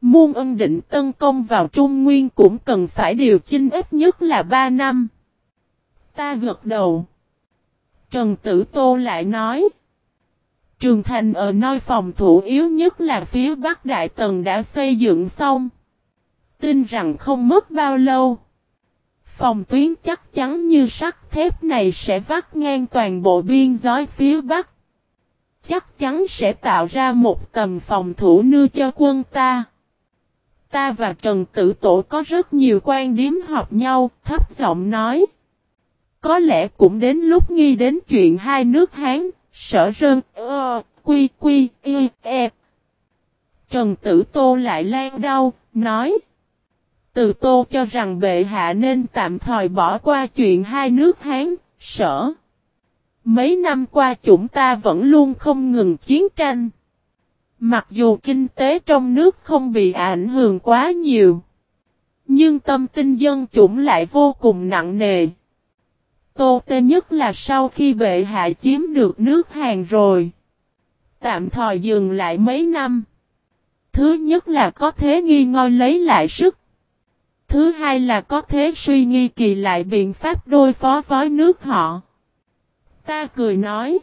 Muôn ân định tấn công vào Trung Nguyên cũng cần phải điều chinh ít nhất là 3 năm. Ta gật đầu. Trần Tử Tô lại nói. Trường thành ở nơi phòng thủ yếu nhất là phía Bắc Đại Tần đã xây dựng xong. Tin rằng không mất bao lâu. Phòng tuyến chắc chắn như sắt thép này sẽ vắt ngang toàn bộ biên giới phía Bắc. Chắc chắn sẽ tạo ra một tầm phòng thủ nưa cho quân ta. Ta và Trần Tử Tổ có rất nhiều quan điểm hợp nhau, thấp giọng nói. Có lẽ cũng đến lúc nghi đến chuyện hai nước Hán, sở rơn, ơ, quy quy, y, e. Trần Tử Tô lại lan đau, nói. Từ Tô cho rằng bệ hạ nên tạm thời bỏ qua chuyện hai nước Hán, sở. Mấy năm qua chúng ta vẫn luôn không ngừng chiến tranh. Mặc dù kinh tế trong nước không bị ảnh hưởng quá nhiều. Nhưng tâm tinh dân chủng lại vô cùng nặng nề. Tô tê nhất là sau khi bệ hạ chiếm được nước Hàn rồi. Tạm thời dừng lại mấy năm. Thứ nhất là có thế nghi ngôi lấy lại sức. Thứ hai là có thế suy nghi kỳ lại biện pháp đôi phó với nước họ. Ta cười nói.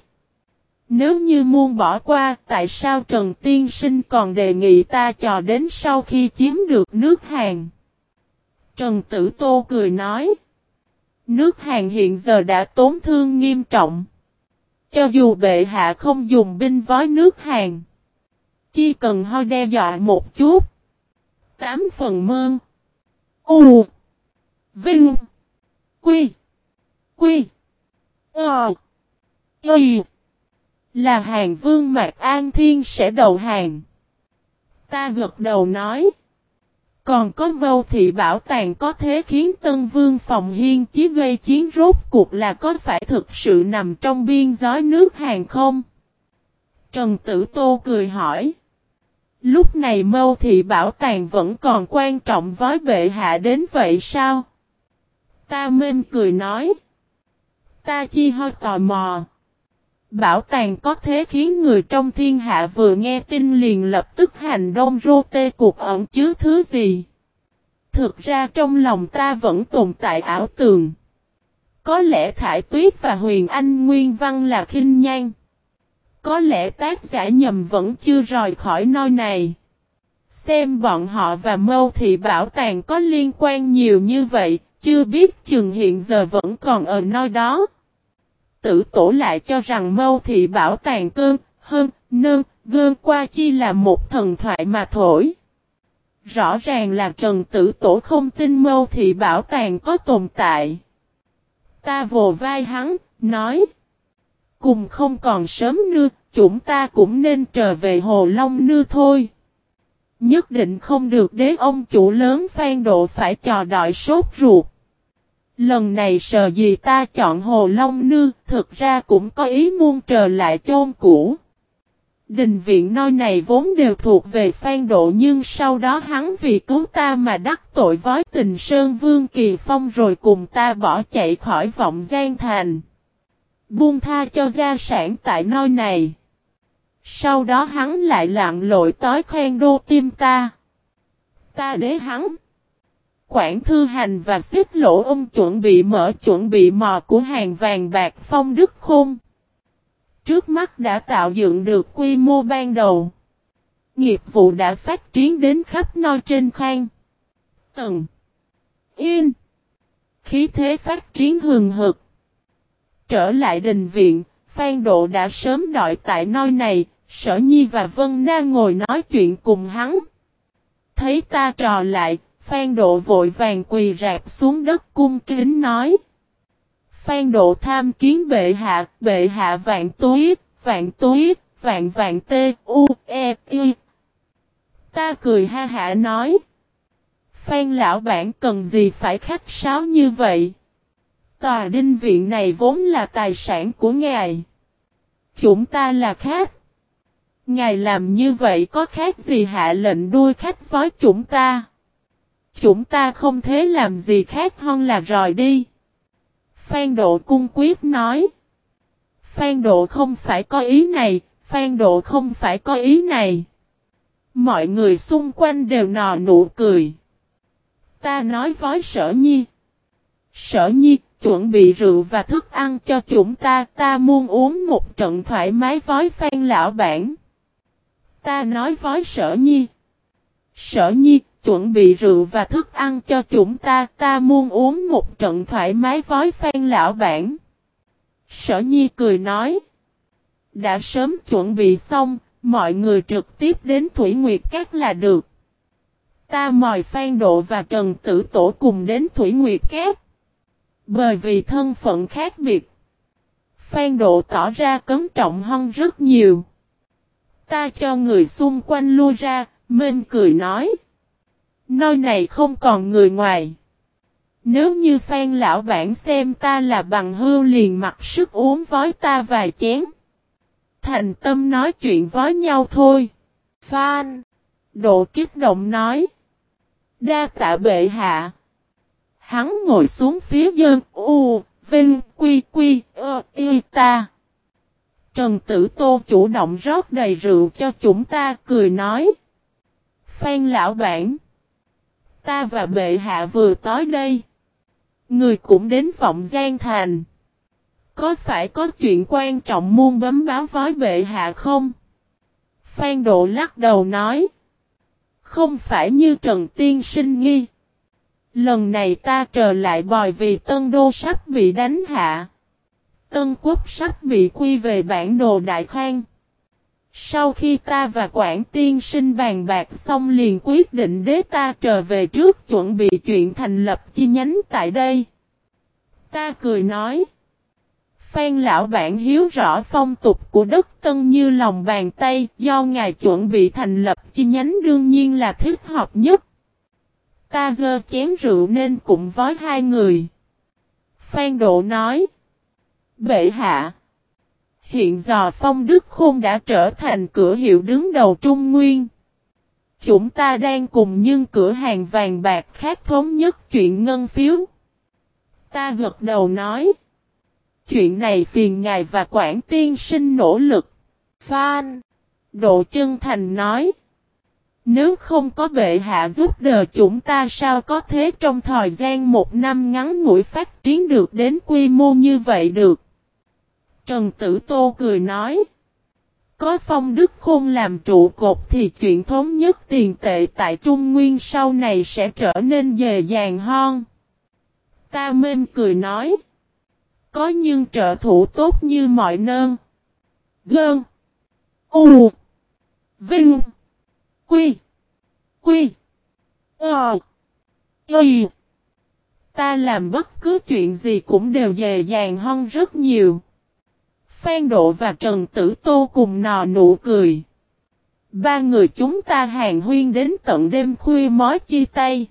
Nếu như muôn bỏ qua, tại sao Trần Tiên Sinh còn đề nghị ta chờ đến sau khi chiếm được nước Hàn? Trần Tử Tô cười nói. Nước Hàn hiện giờ đã tốn thương nghiêm trọng. Cho dù bệ hạ không dùng binh với nước Hàn. Chỉ cần hơi đe dọa một chút. Tám phần mơn. U. Vinh. Quy. Quy. Ờ. Ờ. Là hàng vương Mạc An Thiên sẽ đầu hàng. Ta gật đầu nói. Còn có mâu thị bảo tàng có thế khiến Tân Vương Phòng Hiên chí gây chiến rốt cuộc là có phải thực sự nằm trong biên giới nước hàng không? Trần Tử Tô cười hỏi. Lúc này mâu thị bảo tàng vẫn còn quan trọng với bệ hạ đến vậy sao? Ta mên cười nói. Ta chi hơi tò mò. Bảo tàng có thế khiến người trong thiên hạ vừa nghe tin liền lập tức hành động rô tê cuộc ẩn chứa thứ gì. Thực ra trong lòng ta vẫn tồn tại ảo tường. Có lẽ Thải Tuyết và Huyền Anh Nguyên Văn là khinh nhan. Có lẽ tác giả nhầm vẫn chưa rời khỏi nơi này. Xem bọn họ và mâu thị bảo tàng có liên quan nhiều như vậy, chưa biết chừng hiện giờ vẫn còn ở nơi đó tử tổ lại cho rằng mâu thị bảo tàng cơn, hơn, nơn, gơn qua chi là một thần thoại mà thổi. Rõ ràng là Trần Tử Tổ không tin mâu thị bảo tàng có tồn tại. Ta vồ vai hắn, nói. Cùng không còn sớm nữa, chúng ta cũng nên trở về Hồ Long Nư thôi. Nhất định không được đế ông chủ lớn phan độ phải chờ đợi sốt ruột. Lần này sợ gì ta chọn Hồ Long Nư, thực ra cũng có ý muôn trở lại chôn cũ. Đình viện nơi này vốn đều thuộc về Phan Độ nhưng sau đó hắn vì cứu ta mà đắc tội với tình Sơn Vương Kỳ Phong rồi cùng ta bỏ chạy khỏi vọng gian thành. Buông tha cho gia sản tại nơi này. Sau đó hắn lại lạng lội tối khoen đô tim ta. Ta đế hắn. Quảng thư hành và xích lỗ ông chuẩn bị mở chuẩn bị mò của hàng vàng bạc phong đức khôn. Trước mắt đã tạo dựng được quy mô ban đầu. Nghiệp vụ đã phát triển đến khắp nơi trên khoang. Tầng. Yên. Khí thế phát triển hừng hực. Trở lại đình viện, Phan Độ đã sớm đợi tại nơi này, Sở Nhi và Vân Na ngồi nói chuyện cùng hắn. Thấy ta trò lại, Phan Độ vội vàng quỳ rạp xuống đất cung kính nói. Phan Độ tham kiến bệ hạ, bệ hạ vạn túi, vạn túi, vạn vạn tê, u, e, y. Ta cười ha hạ nói. Phan lão bản cần gì phải khách sáo như vậy? Tòa đinh viện này vốn là tài sản của ngài. Chúng ta là khách. Ngài làm như vậy có khác gì hạ lệnh đuôi khách với chúng ta? Chúng ta không thế làm gì khác hơn là rời đi. Phan Độ cung quyết nói. Phan Độ không phải có ý này, Phan Độ không phải có ý này. Mọi người xung quanh đều nò nụ cười. Ta nói với sở nhi. Sở nhi, chuẩn bị rượu và thức ăn cho chúng ta, ta muốn uống một trận thoải mái với Phan lão bản. Ta nói với sở nhi. Sở nhi, chuẩn bị rượu và thức ăn cho chúng ta, ta muốn uống một trận thoải mái với Phan lão bản. Sở nhi cười nói. Đã sớm chuẩn bị xong, mọi người trực tiếp đến Thủy Nguyệt Các là được. Ta mời Phan Độ và Trần Tử Tổ cùng đến Thủy Nguyệt Các. Bởi vì thân phận khác biệt. Phan Độ tỏ ra cấm trọng hơn rất nhiều. Ta cho người xung quanh lui ra, Minh cười nói. Nơi này không còn người ngoài. Nếu như Phan lão bản xem ta là bằng hưu liền mặc sức uống với ta vài chén. Thành tâm nói chuyện với nhau thôi. Phan. Độ kích động nói. Đa tạ bệ hạ. Hắn ngồi xuống phía dân u, vinh, quy quy, ơ, y ta. Trần Tử Tô chủ động rót đầy rượu cho chúng ta cười nói. Phan lão bản. Ta và bệ hạ vừa tới đây. Người cũng đến vọng gian thành. Có phải có chuyện quan trọng muôn bấm báo với bệ hạ không? Phan Độ lắc đầu nói. Không phải như Trần Tiên sinh nghi. Lần này ta trở lại bòi vì Tân Đô sắp bị đánh hạ. Tân Quốc sắp bị quy về bản đồ Đại Khang. Sau khi ta và Quảng Tiên sinh bàn bạc xong liền quyết định đế ta trở về trước chuẩn bị chuyện thành lập chi nhánh tại đây. Ta cười nói. Phan lão bản hiếu rõ phong tục của đất tân như lòng bàn tay, do ngài chuẩn bị thành lập chi nhánh đương nhiên là thích hợp nhất. Ta dơ chén rượu nên cũng với hai người. Phan Độ nói. Bệ hạ. Hiện giờ Phong Đức Khôn đã trở thành cửa hiệu đứng đầu Trung Nguyên. Chúng ta đang cùng nhưng cửa hàng vàng bạc khác thống nhất chuyện ngân phiếu. Ta gật đầu nói. Chuyện này phiền ngài và quản tiên sinh nỗ lực. Phan. Độ chân thành nói. Nếu không có bệ hạ giúp đỡ chúng ta sao có thế trong thời gian một năm ngắn ngủi phát triển được đến quy mô như vậy được. Trần Tử Tô cười nói. Có phong đức khôn làm trụ cột thì chuyện thống nhất tiền tệ tại Trung Nguyên sau này sẽ trở nên dề dàng hơn. Ta mên cười nói. Có nhưng trợ thủ tốt như mọi nơn. Gơn. U. Vinh. Quy. Quy. Ờ. Y. Ta làm bất cứ chuyện gì cũng đều dề dàng hơn rất nhiều. Phan Độ và Trần Tử Tô cùng nò nụ cười. Ba người chúng ta hàng huyên đến tận đêm khuya mói chia tay.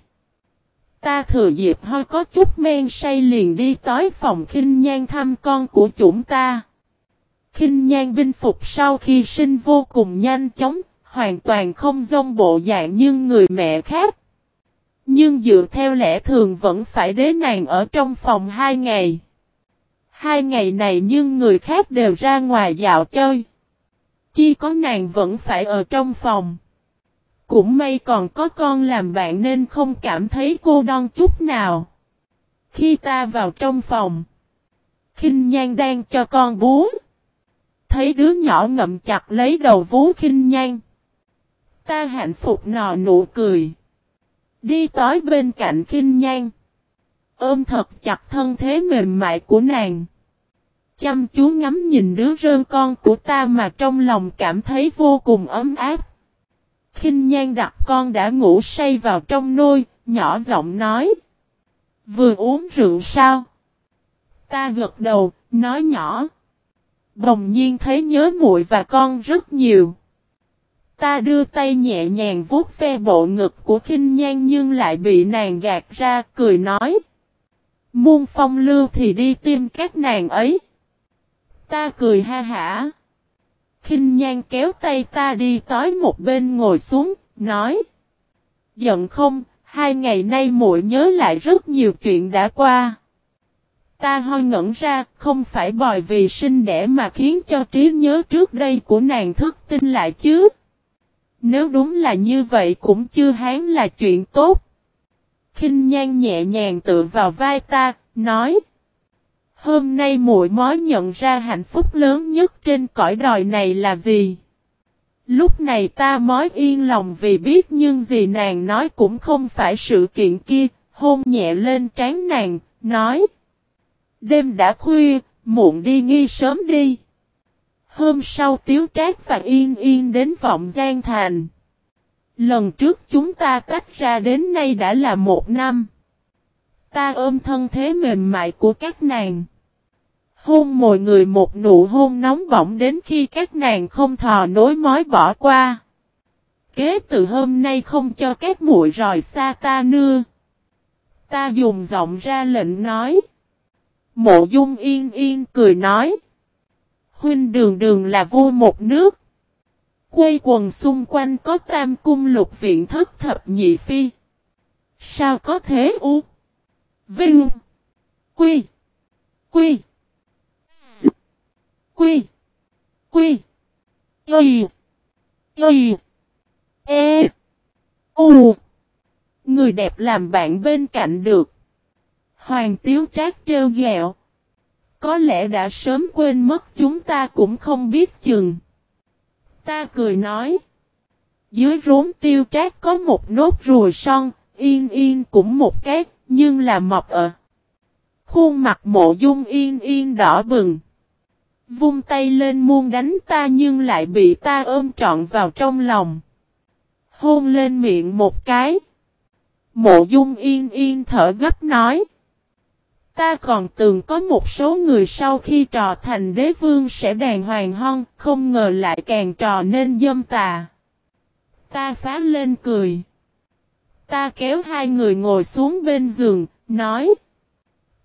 Ta thừa dịp hơi có chút men say liền đi tới phòng khinh nhan thăm con của chúng ta. Khinh nhan binh phục sau khi sinh vô cùng nhanh chóng, hoàn toàn không dông bộ dạng như người mẹ khác. Nhưng dựa theo lẽ thường vẫn phải đế nàng ở trong phòng hai ngày. Hai ngày này nhưng người khác đều ra ngoài dạo chơi. Chi có nàng vẫn phải ở trong phòng. Cũng may còn có con làm bạn nên không cảm thấy cô đơn chút nào. Khi ta vào trong phòng, khinh Nhan đang cho con bú. Thấy đứa nhỏ ngậm chặt lấy đầu vú khinh Nhan. Ta hạnh phúc nò nụ cười. Đi tới bên cạnh khinh Nhan. Ôm thật chặt thân thế mềm mại của nàng. Chăm chú ngắm nhìn đứa rơn con của ta mà trong lòng cảm thấy vô cùng ấm áp khinh nhan đặt con đã ngủ say vào trong nôi, nhỏ giọng nói. Vừa uống rượu sao? Ta gật đầu, nói nhỏ. Bồng nhiên thấy nhớ muội và con rất nhiều. Ta đưa tay nhẹ nhàng vuốt ve bộ ngực của khinh nhan nhưng lại bị nàng gạt ra, cười nói. Muôn phong lưu thì đi tìm các nàng ấy. Ta cười ha hả khinh nhan kéo tay ta đi tới một bên ngồi xuống, nói. Giận không, hai ngày nay muội nhớ lại rất nhiều chuyện đã qua. Ta hoi ngẩn ra, không phải bởi vì sinh đẻ mà khiến cho trí nhớ trước đây của nàng thức tỉnh lại chứ. Nếu đúng là như vậy cũng chưa hán là chuyện tốt. Kinh nhan nhẹ nhàng tựa vào vai ta, nói. Hôm nay muội mới nhận ra hạnh phúc lớn nhất trên cõi đời này là gì? Lúc này ta mới yên lòng vì biết nhưng gì nàng nói cũng không phải sự kiện kia, hôn nhẹ lên trán nàng, nói. Đêm đã khuya, muộn đi nghi sớm đi. Hôm sau Tiếu Trác và Yên Yên đến vọng Giang Thành. Lần trước chúng ta tách ra đến nay đã là một năm. Ta ôm thân thế mềm mại của các nàng. Hôn mọi người một nụ hôn nóng bỏng đến khi các nàng không thò nối mối bỏ qua. Kế từ hôm nay không cho các muội rời xa ta nưa. Ta dùng giọng ra lệnh nói. Mộ dung yên yên cười nói. Huynh đường đường là vua một nước. Quay quần xung quanh có tam cung lục viện thất thập nhị phi. Sao có thế u? Vinh. Quy. Quy. Quy. Quy. Y. Y. E. U. Người đẹp làm bạn bên cạnh được. Hoàng Tiếu Trác trêu ghẹo. Có lẽ đã sớm quên mất chúng ta cũng không biết chừng. Ta cười nói. Dưới rốn tiêu trác có một nốt ruồi son, yên yên cũng một cái, nhưng là mọc ở. Khuôn mặt mộ dung yên yên đỏ bừng. Vung tay lên muôn đánh ta nhưng lại bị ta ôm trọn vào trong lòng. Hôn lên miệng một cái. Mộ dung yên yên thở gấp nói. Ta còn từng có một số người sau khi trò thành đế vương sẽ đàng hoàng hon, không ngờ lại càng trò nên dâm tà. Ta phá lên cười. Ta kéo hai người ngồi xuống bên giường, nói.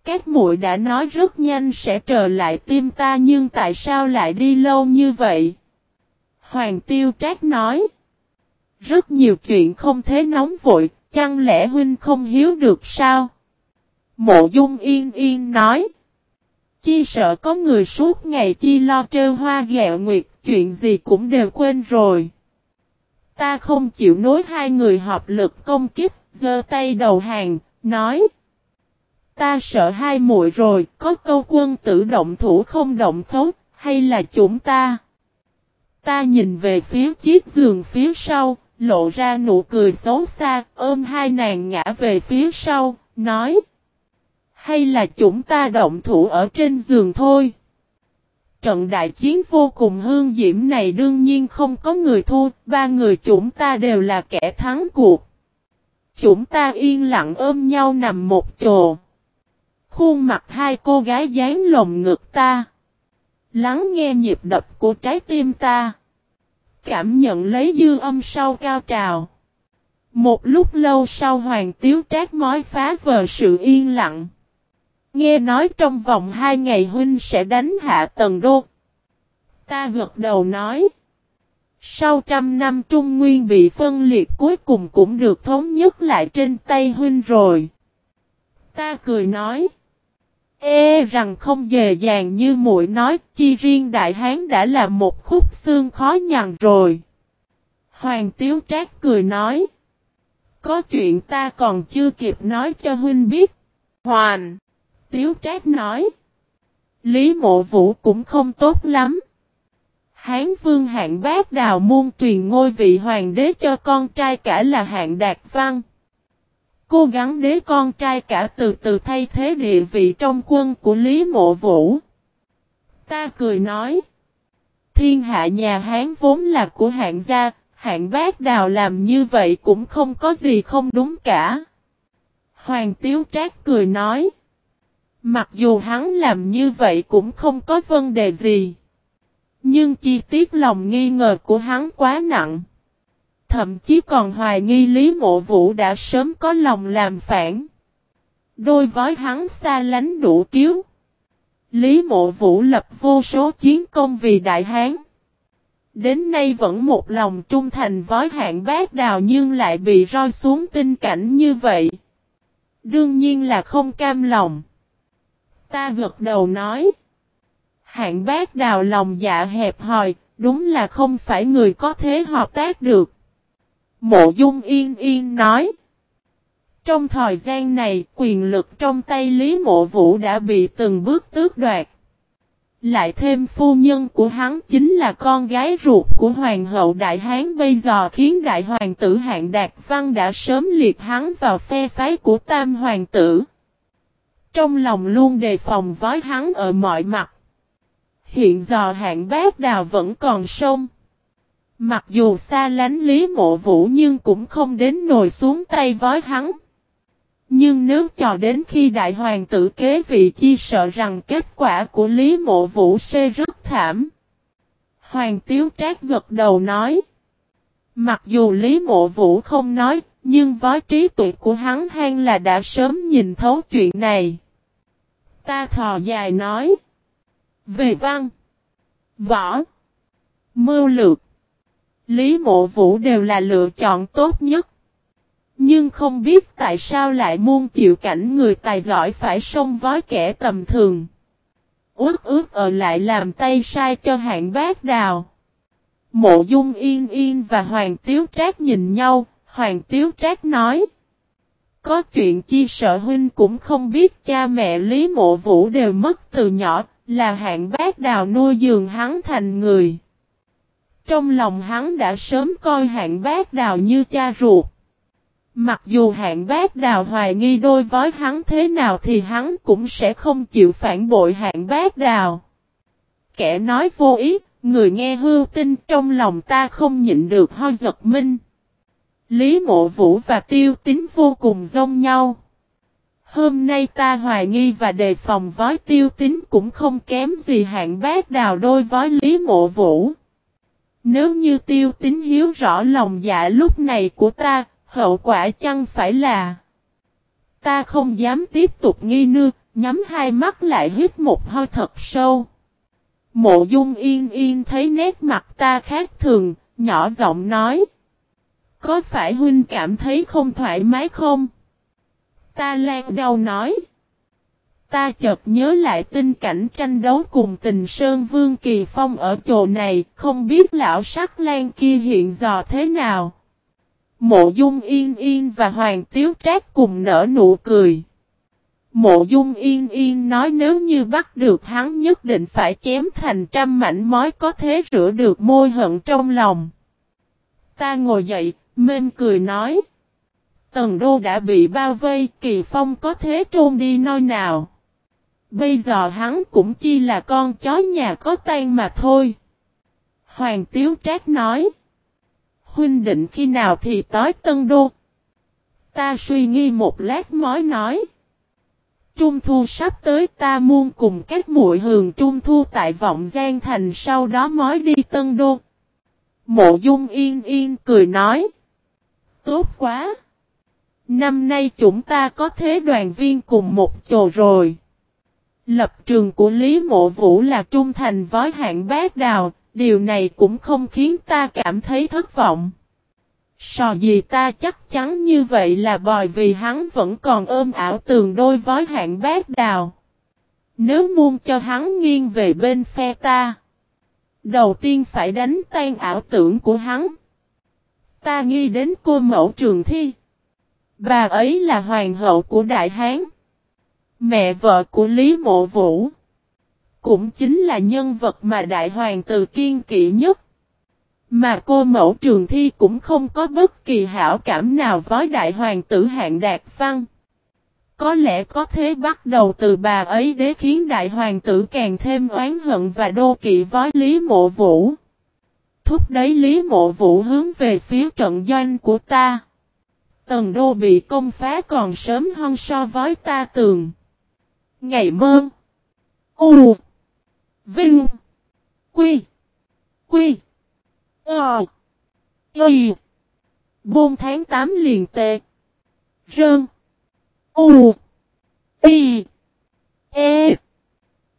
Các muội đã nói rất nhanh sẽ trở lại tim ta nhưng tại sao lại đi lâu như vậy? Hoàng tiêu trác nói. Rất nhiều chuyện không thế nóng vội, chẳng lẽ huynh không hiếu được sao? Mộ dung yên yên nói. Chi sợ có người suốt ngày chi lo trêu hoa ghẹo nguyệt, chuyện gì cũng đều quên rồi. Ta không chịu nối hai người hợp lực công kích, giơ tay đầu hàng, nói. Ta sợ hai muội rồi, có câu quân tử động thủ không động khấu, hay là chúng ta? Ta nhìn về phía chiếc giường phía sau, lộ ra nụ cười xấu xa, ôm hai nàng ngã về phía sau, nói. Hay là chúng ta động thủ ở trên giường thôi? Trận đại chiến vô cùng hương diễm này đương nhiên không có người thua, ba người chúng ta đều là kẻ thắng cuộc. Chúng ta yên lặng ôm nhau nằm một chỗ. Khuôn mặt hai cô gái dán lồng ngực ta. Lắng nghe nhịp đập của trái tim ta. Cảm nhận lấy dư âm sau cao trào. Một lúc lâu sau Hoàng Tiếu Trác mói phá vờ sự yên lặng. Nghe nói trong vòng hai ngày huynh sẽ đánh hạ tần đô. Ta gật đầu nói. Sau trăm năm Trung Nguyên bị phân liệt cuối cùng cũng được thống nhất lại trên tay huynh rồi. Ta cười nói. Ê rằng không dễ dàng như muội nói, chi riêng Đại Hán đã là một khúc xương khó nhằn rồi. Hoàng Tiếu Trác cười nói. Có chuyện ta còn chưa kịp nói cho huynh biết. Hoàn. Tiếu Trác nói. Lý mộ vũ cũng không tốt lắm. Hán vương hạng bác đào muôn truyền ngôi vị hoàng đế cho con trai cả là hạng đạt văn. Cố gắng đế con trai cả từ từ thay thế địa vị trong quân của Lý Mộ Vũ. Ta cười nói. Thiên hạ nhà Hán vốn là của hạng gia, hạng bác đào làm như vậy cũng không có gì không đúng cả. Hoàng Tiếu Trác cười nói. Mặc dù hắn làm như vậy cũng không có vấn đề gì. Nhưng chi tiết lòng nghi ngờ của hắn quá nặng. Thậm chí còn hoài nghi Lý Mộ Vũ đã sớm có lòng làm phản. Đôi vói hắn xa lánh đủ cứu, Lý Mộ Vũ lập vô số chiến công vì Đại Hán. Đến nay vẫn một lòng trung thành vói hạng bác đào nhưng lại bị roi xuống tinh cảnh như vậy. Đương nhiên là không cam lòng. Ta gật đầu nói. Hạng bác đào lòng dạ hẹp hòi, đúng là không phải người có thế hợp tác được. Mộ dung yên yên nói. Trong thời gian này, quyền lực trong tay Lý Mộ Vũ đã bị từng bước tước đoạt. Lại thêm phu nhân của hắn chính là con gái ruột của Hoàng hậu Đại Hán bây giờ khiến Đại Hoàng tử Hạng Đạt Văn đã sớm liệt hắn vào phe phái của Tam Hoàng tử. Trong lòng luôn đề phòng vói hắn ở mọi mặt. Hiện giờ hạng bác đào vẫn còn sông. Mặc dù xa lánh Lý Mộ Vũ nhưng cũng không đến nồi xuống tay vói hắn. Nhưng nếu cho đến khi đại hoàng tử kế vị chi sợ rằng kết quả của Lý Mộ Vũ sẽ rất thảm. Hoàng Tiếu Trác gật đầu nói. Mặc dù Lý Mộ Vũ không nói, nhưng vói trí tuệ của hắn hang là đã sớm nhìn thấu chuyện này. Ta thò dài nói. Về văn. Võ. Mưu lược. Lý mộ vũ đều là lựa chọn tốt nhất. Nhưng không biết tại sao lại muôn chịu cảnh người tài giỏi phải xông vói kẻ tầm thường. Ước ước ở lại làm tay sai cho hạng bác đào. Mộ dung yên yên và Hoàng Tiếu Trác nhìn nhau, Hoàng Tiếu Trác nói. Có chuyện chi sợ huynh cũng không biết cha mẹ Lý Mộ Vũ đều mất từ nhỏ, là hạng bác đào nuôi dường hắn thành người. Trong lòng hắn đã sớm coi hạng bác đào như cha ruột. Mặc dù hạng bác đào hoài nghi đôi vói hắn thế nào thì hắn cũng sẽ không chịu phản bội hạng bác đào. Kẻ nói vô ý, người nghe hư tin trong lòng ta không nhịn được ho giật minh. Lý mộ vũ và tiêu tính vô cùng giống nhau. Hôm nay ta hoài nghi và đề phòng vói tiêu tính cũng không kém gì hạng bác đào đôi vói lý mộ vũ. Nếu như tiêu tính hiếu rõ lòng dạ lúc này của ta, hậu quả chăng phải là Ta không dám tiếp tục nghi nư, nhắm hai mắt lại hít một hơi thật sâu. Mộ dung yên yên thấy nét mặt ta khác thường, nhỏ giọng nói. Có phải huynh cảm thấy không thoải mái không? Ta lan đầu nói. Ta chợt nhớ lại tình cảnh tranh đấu cùng tình Sơn Vương Kỳ Phong ở chỗ này, không biết lão sắc lan kia hiện giờ thế nào. Mộ dung yên yên và Hoàng Tiếu Trác cùng nở nụ cười. Mộ dung yên yên nói nếu như bắt được hắn nhất định phải chém thành trăm mảnh mói có thế rửa được môi hận trong lòng. Ta ngồi dậy, mên cười nói. Tần đô đã bị bao vây, kỳ phong có thế trôn đi nơi nào. Bây giờ hắn cũng chỉ là con chó nhà có tan mà thôi. Hoàng Tiếu Trác nói. Huynh định khi nào thì tối tân đô. Ta suy nghĩ một lát mới nói. Trung thu sắp tới ta muốn cùng các muội hường trung thu tại vọng Giang Thành sau đó mới đi tân đô. Mộ dung yên yên cười nói. Tốt quá. Năm nay chúng ta có thế đoàn viên cùng một chỗ rồi. Lập trường của Lý Mộ Vũ là trung thành với hạng Bác đào, điều này cũng không khiến ta cảm thấy thất vọng. Sò gì ta chắc chắn như vậy là bởi vì hắn vẫn còn ôm ảo tường đôi với hạng Bác đào. Nếu muốn cho hắn nghiêng về bên phe ta, đầu tiên phải đánh tan ảo tưởng của hắn. Ta nghi đến cô mẫu trường thi. Bà ấy là hoàng hậu của Đại Hán. Mẹ vợ của Lý Mộ Vũ. Cũng chính là nhân vật mà Đại Hoàng tử kiên kỵ nhất. Mà cô mẫu trường thi cũng không có bất kỳ hảo cảm nào với Đại Hoàng tử hạng đạt văn. Có lẽ có thế bắt đầu từ bà ấy để khiến Đại Hoàng tử càng thêm oán hận và đô kỵ với Lý Mộ Vũ. Thúc đấy Lý Mộ Vũ hướng về phía trận doanh của ta. Tần đô bị công phá còn sớm hơn so với ta tường. Ngày mơ U. Vinh. Quy. Quy. Ờ. Y. Bôn tháng 8 liền tệ. Rơn. U. Y. E.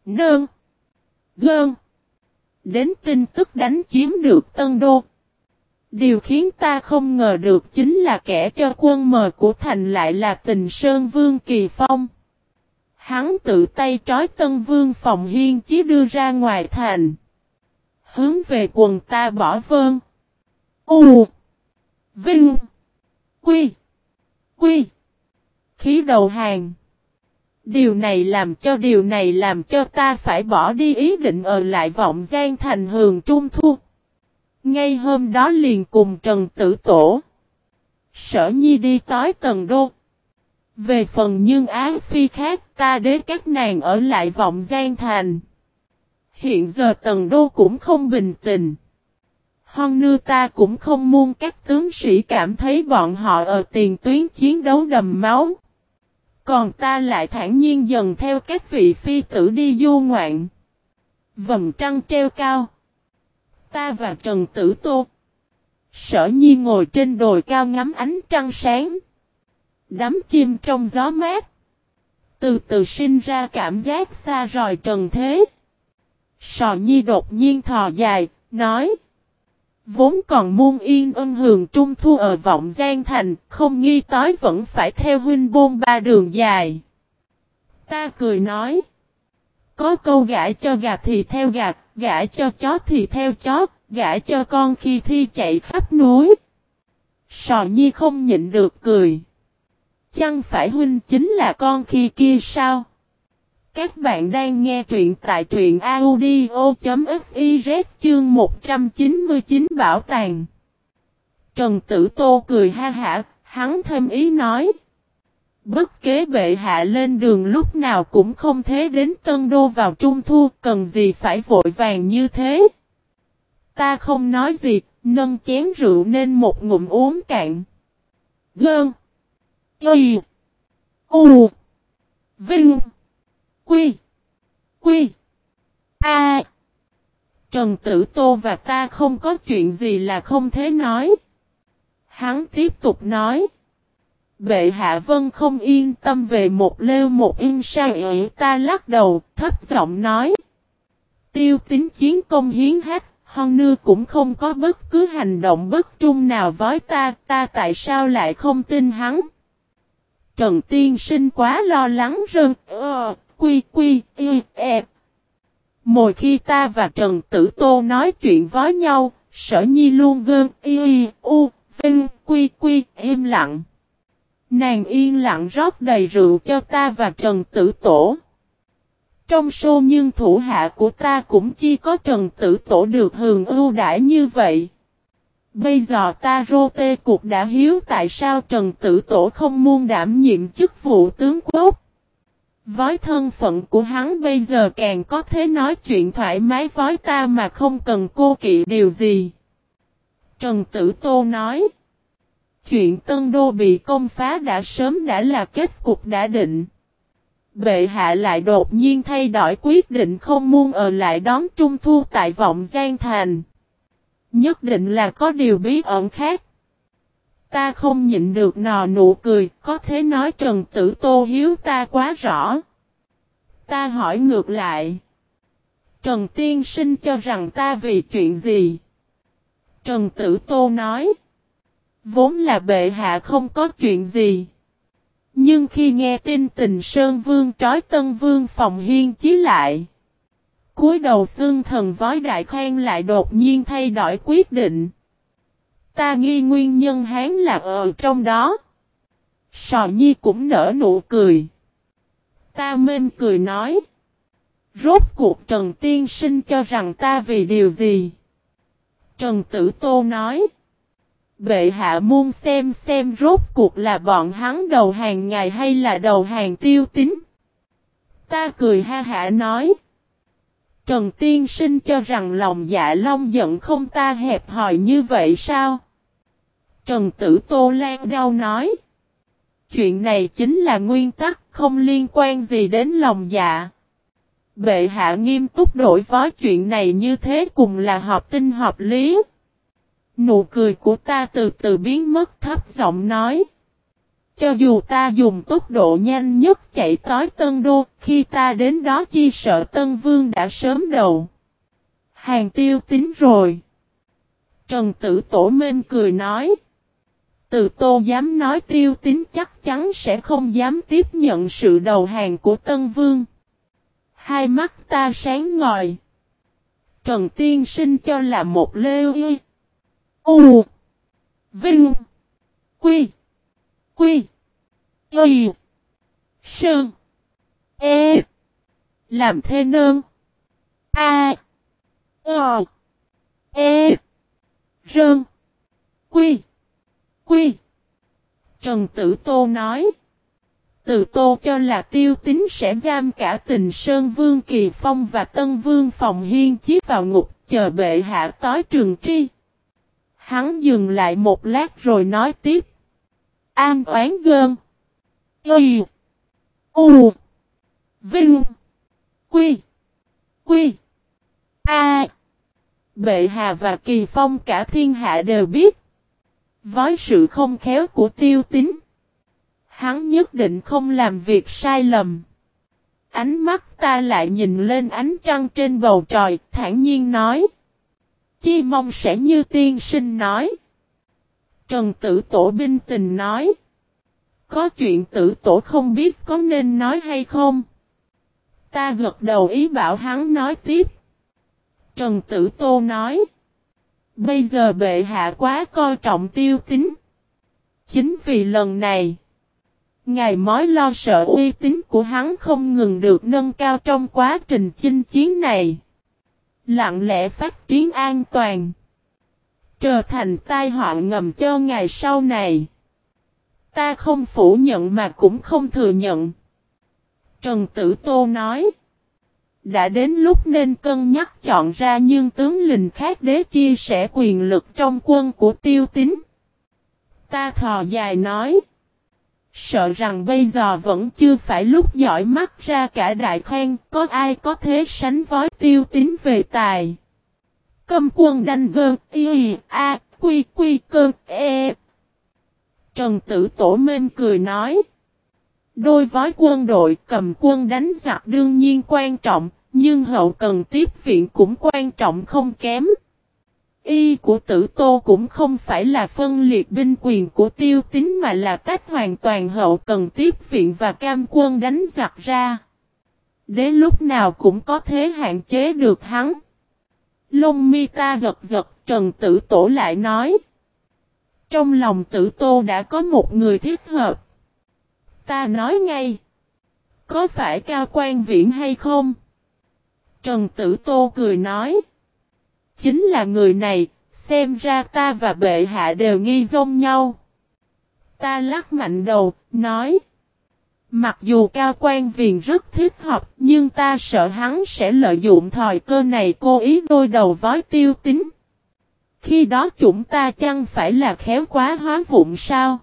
Nơn. Gơn. Đến tin tức đánh chiếm được Tân Đô. Điều khiến ta không ngờ được chính là kẻ cho quân mời của thành lại là tình Sơn Vương Kỳ Phong. Hắn tự tay trói Tân Vương Phòng Hiên Chí đưa ra ngoài thành. Hướng về quần ta bỏ vơn. U. Vinh. Quy. Quy. Khí đầu hàng. Điều này làm cho, điều này làm cho ta phải bỏ đi ý định ở lại vọng gian thành hường trung thu. Ngay hôm đó liền cùng Trần Tử Tổ. Sở Nhi đi tối tầng đô. Về phần nhưng án Phi khác, ta đế các nàng ở lại vọng gian thành. Hiện giờ tầng đô cũng không bình tình. Hon nưa ta cũng không muốn các tướng sĩ cảm thấy bọn họ ở tiền tuyến chiến đấu đầm máu. Còn ta lại thản nhiên dần theo các vị phi tử đi du ngoạn. Vầm trăng treo cao. Ta và Trần Tử Tô. Sở nhi ngồi trên đồi cao ngắm ánh trăng sáng. Đắm chim trong gió mát. Từ từ sinh ra cảm giác xa rời trần thế. Sò nhi đột nhiên thò dài, nói. Vốn còn muôn yên ân hường trung thu ở vọng gian thành, không nghi tối vẫn phải theo huynh bôn ba đường dài. Ta cười nói. Có câu gãi cho gà thì theo gà gãi cho chó thì theo chó, gãi cho con khi thi chạy khắp núi. Sò nhi không nhịn được cười. Chẳng phải huynh chính là con khi kia sao? Các bạn đang nghe truyện tại truyện audio.fiz chương 199 Bảo tàng. Trần Tử Tô cười ha hả, hắn thêm ý nói. Bất kế bệ hạ lên đường lúc nào cũng không thế đến Tân Đô vào Trung Thu, cần gì phải vội vàng như thế. Ta không nói gì, nâng chén rượu nên một ngụm uống cạn. Gơn. Y. U. Vinh. Quy. Quy. A. Trần Tử Tô và ta không có chuyện gì là không thế nói. Hắn tiếp tục nói. Bệ hạ vân không yên tâm về một lêu một yên sao ỉ ta lắc đầu, thấp giọng nói. Tiêu tính chiến công hiến hát, hon nưa cũng không có bất cứ hành động bất trung nào với ta, ta tại sao lại không tin hắn. Trần Tiên sinh quá lo lắng rơn, ờ, quy quy, y, e. Mỗi khi ta và Trần Tử Tô nói chuyện với nhau, sở nhi luôn gơn, y, u, vinh, quy quy, im lặng. Nàng yên lặng rót đầy rượu cho ta và Trần Tử Tổ. Trong số nhưng thủ hạ của ta cũng chỉ có Trần Tử Tổ được hưởng ưu đãi như vậy. Bây giờ ta rô tê cuộc đã hiếu tại sao Trần Tử Tổ không muôn đảm nhiệm chức vụ tướng quốc. Với thân phận của hắn bây giờ càng có thể nói chuyện thoải mái với ta mà không cần cô kỵ điều gì. Trần Tử Tô nói. Chuyện Tân Đô bị công phá đã sớm đã là kết cục đã định. Bệ hạ lại đột nhiên thay đổi quyết định không muốn ở lại đón Trung Thu tại Vọng Giang Thành. Nhất định là có điều bí ẩn khác. Ta không nhịn được nò nụ cười, có thể nói Trần Tử Tô hiếu ta quá rõ. Ta hỏi ngược lại. Trần Tiên Sinh cho rằng ta vì chuyện gì? Trần Tử Tô nói. Vốn là bệ hạ không có chuyện gì. Nhưng khi nghe tin tình Sơn Vương trói Tân Vương phòng hiên chí lại. cúi đầu xương thần vói đại khoan lại đột nhiên thay đổi quyết định. Ta nghi nguyên nhân hán là ở trong đó. Sò nhi cũng nở nụ cười. Ta mên cười nói. Rốt cuộc Trần Tiên Sinh cho rằng ta vì điều gì? Trần Tử Tô nói. Bệ hạ muôn xem xem rốt cuộc là bọn hắn đầu hàng ngài hay là đầu hàng tiêu tính. Ta cười ha hả nói. Trần Tiên Sinh cho rằng lòng dạ long giận không ta hẹp hòi như vậy sao? Trần Tử Tô Lan đau nói. Chuyện này chính là nguyên tắc không liên quan gì đến lòng dạ. Bệ hạ nghiêm túc đổi phó chuyện này như thế cùng là hợp tinh hợp lý. Nụ cười của ta từ từ biến mất thấp giọng nói. Cho dù ta dùng tốc độ nhanh nhất chạy tới Tân Đô, khi ta đến đó chi sợ Tân Vương đã sớm đầu. Hàng tiêu tính rồi. Trần Tử Tổ Minh cười nói. Từ tô dám nói tiêu tính chắc chắn sẽ không dám tiếp nhận sự đầu hàng của Tân Vương. Hai mắt ta sáng ngời. Trần Tiên sinh cho là một lê uy. U. Vinh. Quy. Quy. Y. Sơn. E. Làm thê nơn. A. Ờ. E. Rơn. Quy. Quy. Trần Tử Tô nói. Từ Tô cho là tiêu tính sẽ giam cả tình Sơn Vương Kỳ Phong và Tân Vương Phòng Hiên Chí vào ngục, chờ bệ hạ tối trường tri. Hắn dừng lại một lát rồi nói tiếp. An oán gơn. Y. U. Vinh. Quy. Quy. A. Bệ Hà và Kỳ Phong cả thiên hạ đều biết. Với sự không khéo của tiêu tính. Hắn nhất định không làm việc sai lầm. Ánh mắt ta lại nhìn lên ánh trăng trên bầu trời, thản nhiên nói. Chi mong sẽ như tiên sinh nói. Trần tử tổ binh tình nói. Có chuyện tử tổ không biết có nên nói hay không. Ta gật đầu ý bảo hắn nói tiếp. Trần tử tô nói. Bây giờ bệ hạ quá coi trọng tiêu tính. Chính vì lần này. Ngài mối lo sợ uy tín của hắn không ngừng được nâng cao trong quá trình chinh chiến này. Lặng lẽ phát triển an toàn. Trở thành tai họa ngầm cho ngày sau này. Ta không phủ nhận mà cũng không thừa nhận. Trần Tử Tô nói. Đã đến lúc nên cân nhắc chọn ra nhưng tướng lình khác đế chia sẻ quyền lực trong quân của tiêu tín. Ta thò dài nói. Sợ rằng bây giờ vẫn chưa phải lúc giỏi mắt ra cả đại khen có ai có thế sánh với tiêu tín về tài. Cầm quân đanh gơn, y, a, quy, quy, cơn, e. Trần tử tổ mên cười nói. Đôi vói quân đội cầm quân đánh giặc đương nhiên quan trọng, nhưng hậu cần tiếp viện cũng quan trọng không kém. Y của tử tô cũng không phải là phân liệt binh quyền của tiêu tính mà là cách hoàn toàn hậu cần tiếp viện và cam quân đánh giặc ra. Đến lúc nào cũng có thế hạn chế được hắn. Lông mi ta giật giật trần tử tổ lại nói. Trong lòng tử tô đã có một người thích hợp. Ta nói ngay. Có phải cao quan viễn hay không? Trần tử tô cười nói. Chính là người này, xem ra ta và bệ hạ đều nghi dông nhau. Ta lắc mạnh đầu, nói. Mặc dù cao quan viền rất thích hợp, nhưng ta sợ hắn sẽ lợi dụng thời cơ này cố ý đôi đầu vói tiêu tính. Khi đó chúng ta chăng phải là khéo quá hóa vụn sao?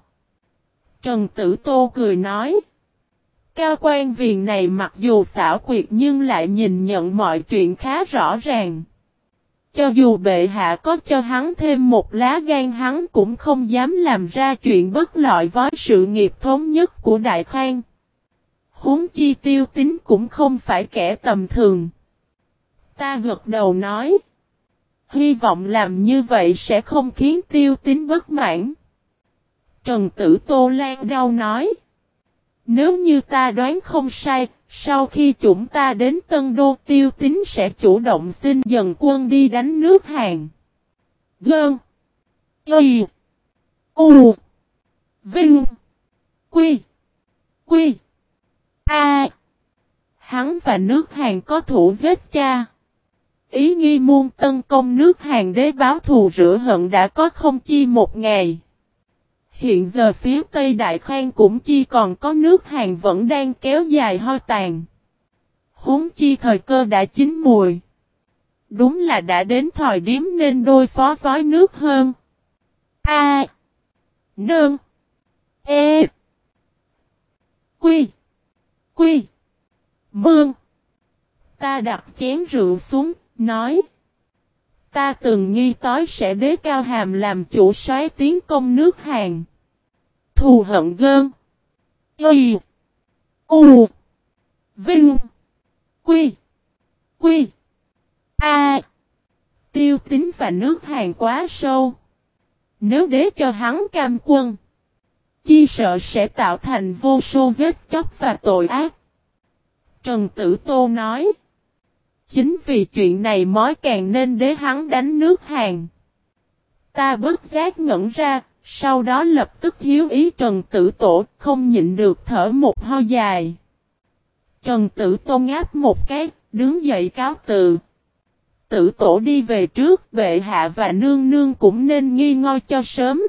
Trần Tử Tô cười nói. Cao quan viền này mặc dù xảo quyệt nhưng lại nhìn nhận mọi chuyện khá rõ ràng. Cho dù bệ hạ có cho hắn thêm một lá gan hắn cũng không dám làm ra chuyện bất lợi với sự nghiệp thống nhất của Đại Khang. Huống chi tiêu tính cũng không phải kẻ tầm thường. Ta gật đầu nói. Hy vọng làm như vậy sẽ không khiến tiêu tính bất mãn. Trần Tử Tô Lan đau nói. Nếu như ta đoán không sai, sau khi chúng ta đến Tân Đô tiêu tính sẽ chủ động xin dần quân đi đánh nước Hàn. Gơn. Y. U. Vinh. Quy. Quy. A. Hắn và nước Hàn có thủ giết cha. Ý nghi muôn tân công nước Hàn đế báo thù rửa hận đã có không chi một ngày. Hiện giờ phía Tây Đại Khang cũng chi còn có nước Hàn vẫn đang kéo dài hoi tàn. Huống chi thời cơ đã chín mùi. Đúng là đã đến thời điểm nên đôi phó vói nước hơn. A. Nương. E. Quy. Quy. Mương. Ta đặt chén rượu xuống, nói. Ta từng nghi tối sẽ đế cao hàm làm chủ soái tiến công nước Hàn. Thù hận gơn. Y. U. Vinh. Quy. Quy. A. Tiêu tính và nước Hàn quá sâu. Nếu đế cho hắn cam quân. Chi sợ sẽ tạo thành vô số vết chóc và tội ác. Trần Tử Tô nói. Chính vì chuyện này mới càng nên đế hắn đánh nước Hàn. Ta bất giác ngẩn ra, sau đó lập tức hiếu ý Trần Tử Tổ, không nhịn được thở một ho dài. Trần Tử Tô ngáp một cái, đứng dậy cáo từ. Tử Tổ đi về trước, bệ hạ và nương nương cũng nên nghi ngôi cho sớm.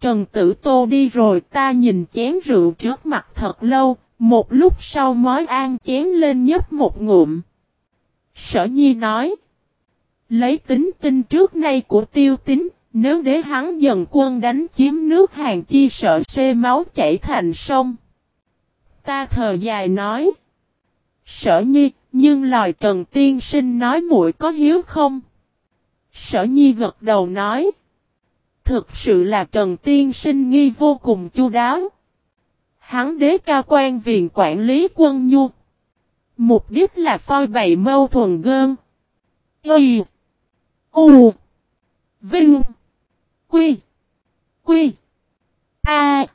Trần Tử Tô đi rồi ta nhìn chén rượu trước mặt thật lâu, một lúc sau mới an chén lên nhấp một ngụm. Sở Nhi nói. Lấy tính tinh trước nay của tiêu tính, nếu đế hắn dần quân đánh chiếm nước hàng chi sợ xê máu chảy thành sông. Ta thờ dài nói. Sở Nhi, nhưng lời Trần Tiên Sinh nói muội có hiếu không? Sở Nhi gật đầu nói. Thực sự là Trần Tiên Sinh nghi vô cùng chu đáo. Hắn đế cao quan viện quản lý quân nhu. Mục đích là phoi bày mâu thuần gơn. Y. U. Vinh. Quy. Quy. A.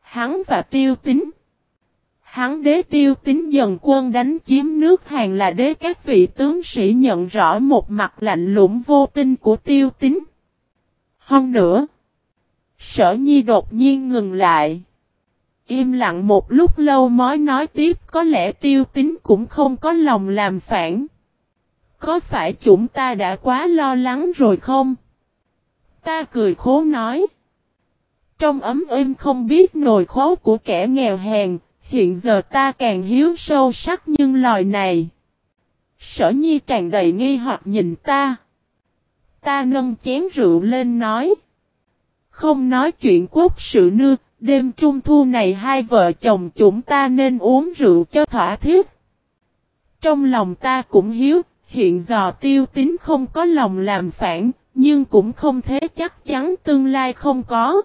Hắn và tiêu tính. Hắn đế tiêu tính dần quân đánh chiếm nước hàng là đế các vị tướng sĩ nhận rõ một mặt lạnh lũng vô tinh của tiêu tính. Hơn nữa. Sở nhi đột nhiên ngừng lại. Im lặng một lúc lâu mới nói tiếp có lẽ tiêu tính cũng không có lòng làm phản. Có phải chúng ta đã quá lo lắng rồi không? Ta cười khố nói. Trong ấm êm không biết nồi khố của kẻ nghèo hèn, hiện giờ ta càng hiếu sâu sắc nhưng lời này. Sở nhi tràn đầy nghi hoặc nhìn ta. Ta nâng chén rượu lên nói. Không nói chuyện quốc sự nương Đêm trung thu này hai vợ chồng chúng ta nên uống rượu cho thỏa thiết. Trong lòng ta cũng hiếu, hiện giờ tiêu tính không có lòng làm phản, nhưng cũng không thế chắc chắn tương lai không có.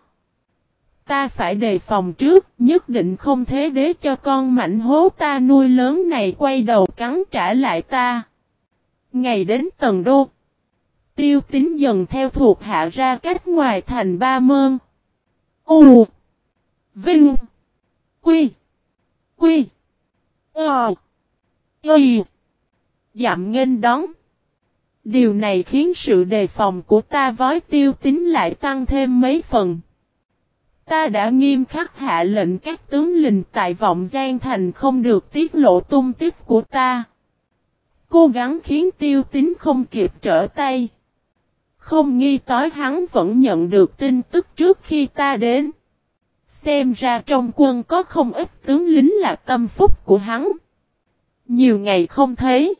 Ta phải đề phòng trước, nhất định không thế đế cho con mảnh hố ta nuôi lớn này quay đầu cắn trả lại ta. Ngày đến tầng đô, tiêu tính dần theo thuộc hạ ra cách ngoài thành ba mơn. U Vinh. Quy. Quy. Ờ. Ý. Dạm nghênh đón. Điều này khiến sự đề phòng của ta với tiêu tính lại tăng thêm mấy phần. Ta đã nghiêm khắc hạ lệnh các tướng lình tại vọng giang thành không được tiết lộ tung tích của ta. Cố gắng khiến tiêu tính không kịp trở tay. Không nghi tối hắn vẫn nhận được tin tức trước khi ta đến. Xem ra trong quân có không ít tướng lính là tâm phúc của hắn. Nhiều ngày không thấy.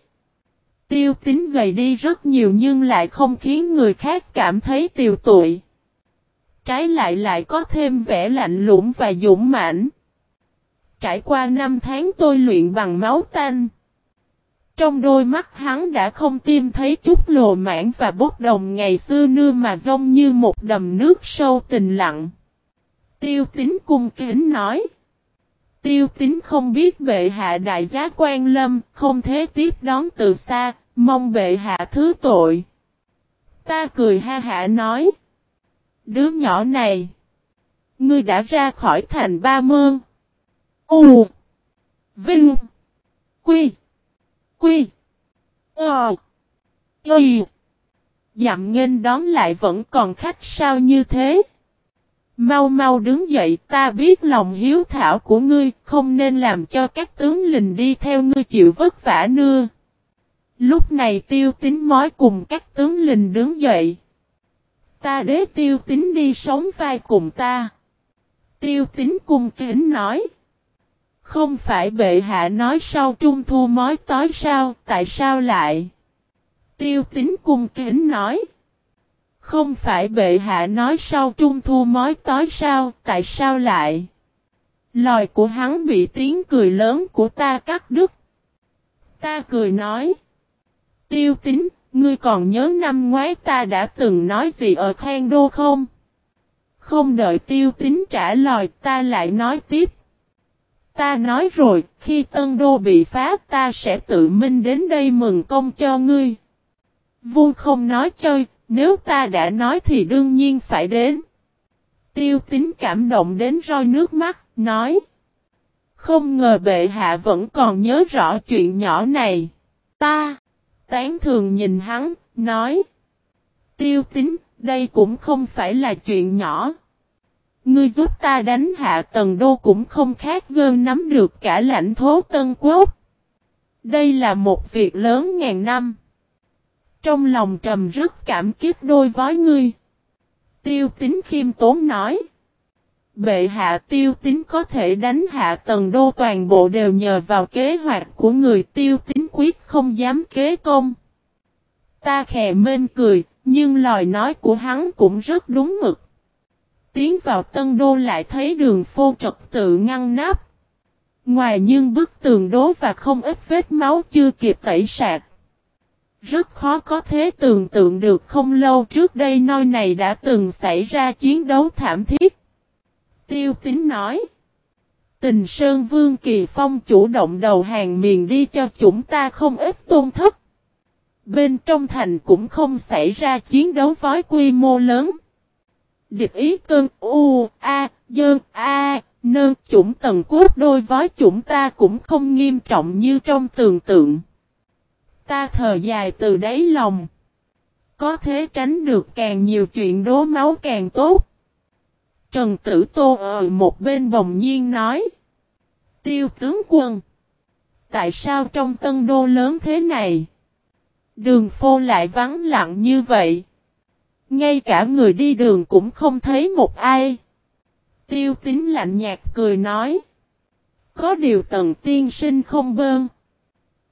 Tiêu tính gầy đi rất nhiều nhưng lại không khiến người khác cảm thấy tiều tụi. Trái lại lại có thêm vẻ lạnh lũng và dũng mãnh. Trải qua năm tháng tôi luyện bằng máu tanh. Trong đôi mắt hắn đã không tìm thấy chút lồ mãn và bốc đồng ngày xưa nưa mà rông như một đầm nước sâu tình lặng. Tiêu tính cung kính nói. Tiêu tính không biết bệ hạ đại giá quan lâm, không thế tiếp đón từ xa, mong bệ hạ thứ tội. Ta cười ha hạ nói. Đứa nhỏ này. Ngươi đã ra khỏi thành ba mơn. U. Vinh. Quy. Quy. Ờ. Ờ, Dặm nghênh đón lại vẫn còn khách sao như thế. Mau mau đứng dậy ta biết lòng hiếu thảo của ngươi không nên làm cho các tướng lình đi theo ngươi chịu vất vả nưa. Lúc này tiêu tính mói cùng các tướng lình đứng dậy. Ta đế tiêu tính đi sống vai cùng ta. Tiêu tính cung kính nói. Không phải bệ hạ nói sau trung thu mói tối sao, tại sao lại? Tiêu tính cung kính nói. Không phải bệ hạ nói sau trung thu mói tối sao, tại sao lại? Lòi của hắn bị tiếng cười lớn của ta cắt đứt. Ta cười nói. Tiêu tính, ngươi còn nhớ năm ngoái ta đã từng nói gì ở Khang Đô không? Không đợi tiêu tính trả lời ta lại nói tiếp. Ta nói rồi, khi Tân Đô bị phá ta sẽ tự minh đến đây mừng công cho ngươi. Vua không nói chơi, nếu ta đã nói thì đương nhiên phải đến. Tiêu tính cảm động đến roi nước mắt, nói. Không ngờ bệ hạ vẫn còn nhớ rõ chuyện nhỏ này. Ta, tán thường nhìn hắn, nói. Tiêu tính, đây cũng không phải là chuyện nhỏ. Ngươi giúp ta đánh hạ tầng đô cũng không khác gơn nắm được cả lãnh thố Tân Quốc. Đây là một việc lớn ngàn năm. Trong lòng trầm rất cảm kích đôi với ngươi. Tiêu tính khiêm tốn nói. Bệ hạ tiêu tính có thể đánh hạ tầng đô toàn bộ đều nhờ vào kế hoạch của người tiêu tính quyết không dám kế công. Ta khè mên cười, nhưng lời nói của hắn cũng rất đúng mực. Tiến vào tân đô lại thấy đường phô trật tự ngăn nắp. Ngoài nhưng bức tường đố và không ít vết máu chưa kịp tẩy sạc. Rất khó có thể tưởng tượng được không lâu trước đây nơi này đã từng xảy ra chiến đấu thảm thiết. Tiêu tính nói. Tình Sơn Vương Kỳ Phong chủ động đầu hàng miền đi cho chúng ta không ít tôn thất. Bên trong thành cũng không xảy ra chiến đấu với quy mô lớn. Địch ý cơn U, A, Dơn, A, Nơn chủng tầng quốc đôi với chúng ta cũng không nghiêm trọng như trong tưởng tượng. Ta thờ dài từ đáy lòng. Có thế tránh được càng nhiều chuyện đố máu càng tốt. Trần Tử Tô ở một bên bồng nhiên nói. Tiêu tướng quân. Tại sao trong tân đô lớn thế này? Đường phô lại vắng lặng như vậy. Ngay cả người đi đường cũng không thấy một ai. Tiêu tính lạnh nhạt cười nói. Có điều tần tiên sinh không bơn.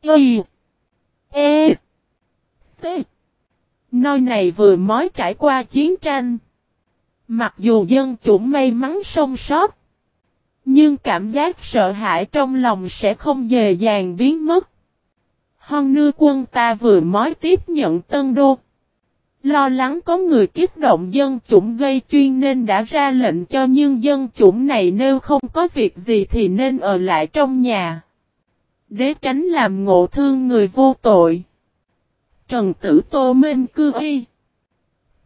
Y. E. T. Nơi này vừa mới trải qua chiến tranh. Mặc dù dân chủng may mắn sống sót. Nhưng cảm giác sợ hãi trong lòng sẽ không dễ dàng biến mất. Hon nưa quân ta vừa mới tiếp nhận tân đô. Lo lắng có người kích động dân chủng gây chuyên nên đã ra lệnh cho nhưng dân chủng này nếu không có việc gì thì nên ở lại trong nhà. Để tránh làm ngộ thương người vô tội. Trần Tử Tô Minh cư y.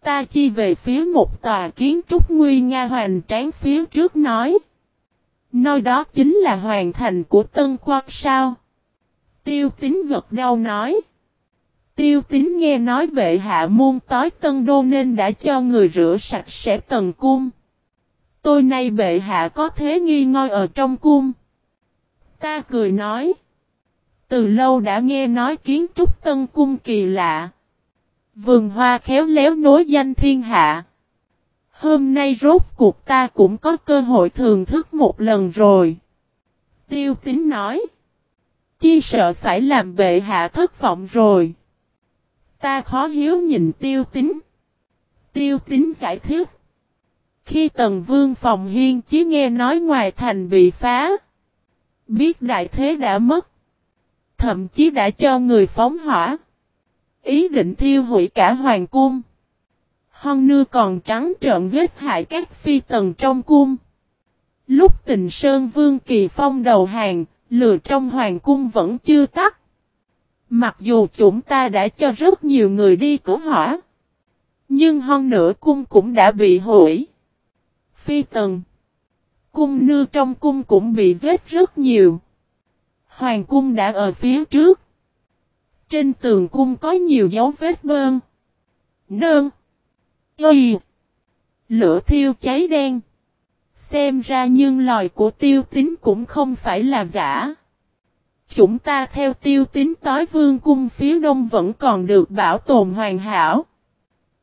Ta chi về phía một tòa kiến trúc nguy nga hoành tráng phía trước nói. Nơi đó chính là hoàn thành của Tân Quang sao. Tiêu tín gật đầu nói. Tiêu tín nghe nói bệ hạ muôn tối tân đô nên đã cho người rửa sạch sẽ tầng cung. Tôi nay bệ hạ có thế nghi ngôi ở trong cung. Ta cười nói. Từ lâu đã nghe nói kiến trúc tân cung kỳ lạ. Vườn hoa khéo léo nối danh thiên hạ. Hôm nay rốt cuộc ta cũng có cơ hội thưởng thức một lần rồi. Tiêu tính nói. Chi sợ phải làm bệ hạ thất vọng rồi. Ta khó hiếu nhìn tiêu tính. Tiêu tính giải thích. Khi tần vương phòng hiên chí nghe nói ngoài thành bị phá. Biết đại thế đã mất. Thậm chí đã cho người phóng hỏa. Ý định thiêu hủy cả hoàng cung. Hon nưa còn trắng trợn giết hại các phi tần trong cung. Lúc tình Sơn Vương Kỳ Phong đầu hàng, lừa trong hoàng cung vẫn chưa tắt. Mặc dù chúng ta đã cho rất nhiều người đi cứu hỏa. Nhưng hon nửa cung cũng đã bị hủy. Phi tần. Cung nư trong cung cũng bị giết rất nhiều. Hoàng cung đã ở phía trước. Trên tường cung có nhiều dấu vết bơn. Nơn. Ây. Lửa thiêu cháy đen. Xem ra nhưng lòi của tiêu tính cũng không phải là giả. Chúng ta theo tiêu tính tối vương cung phía đông vẫn còn được bảo tồn hoàn hảo.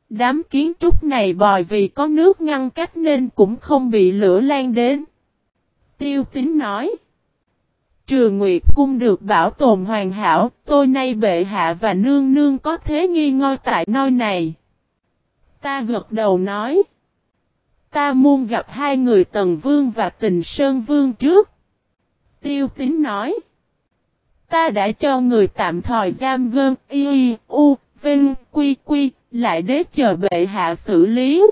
Đám kiến trúc này bòi vì có nước ngăn cách nên cũng không bị lửa lan đến. Tiêu tính nói. Trường Nguyệt Cung được bảo tồn hoàn hảo, tôi nay bệ hạ và nương nương có thế nghi ngôi tại nơi này. Ta gật đầu nói. Ta muốn gặp hai người Tần Vương và Tình Sơn Vương trước. Tiêu tính nói. Ta đã cho người tạm thời giam gơn y u vinh quy quy lại đế chờ bệ hạ xử lý.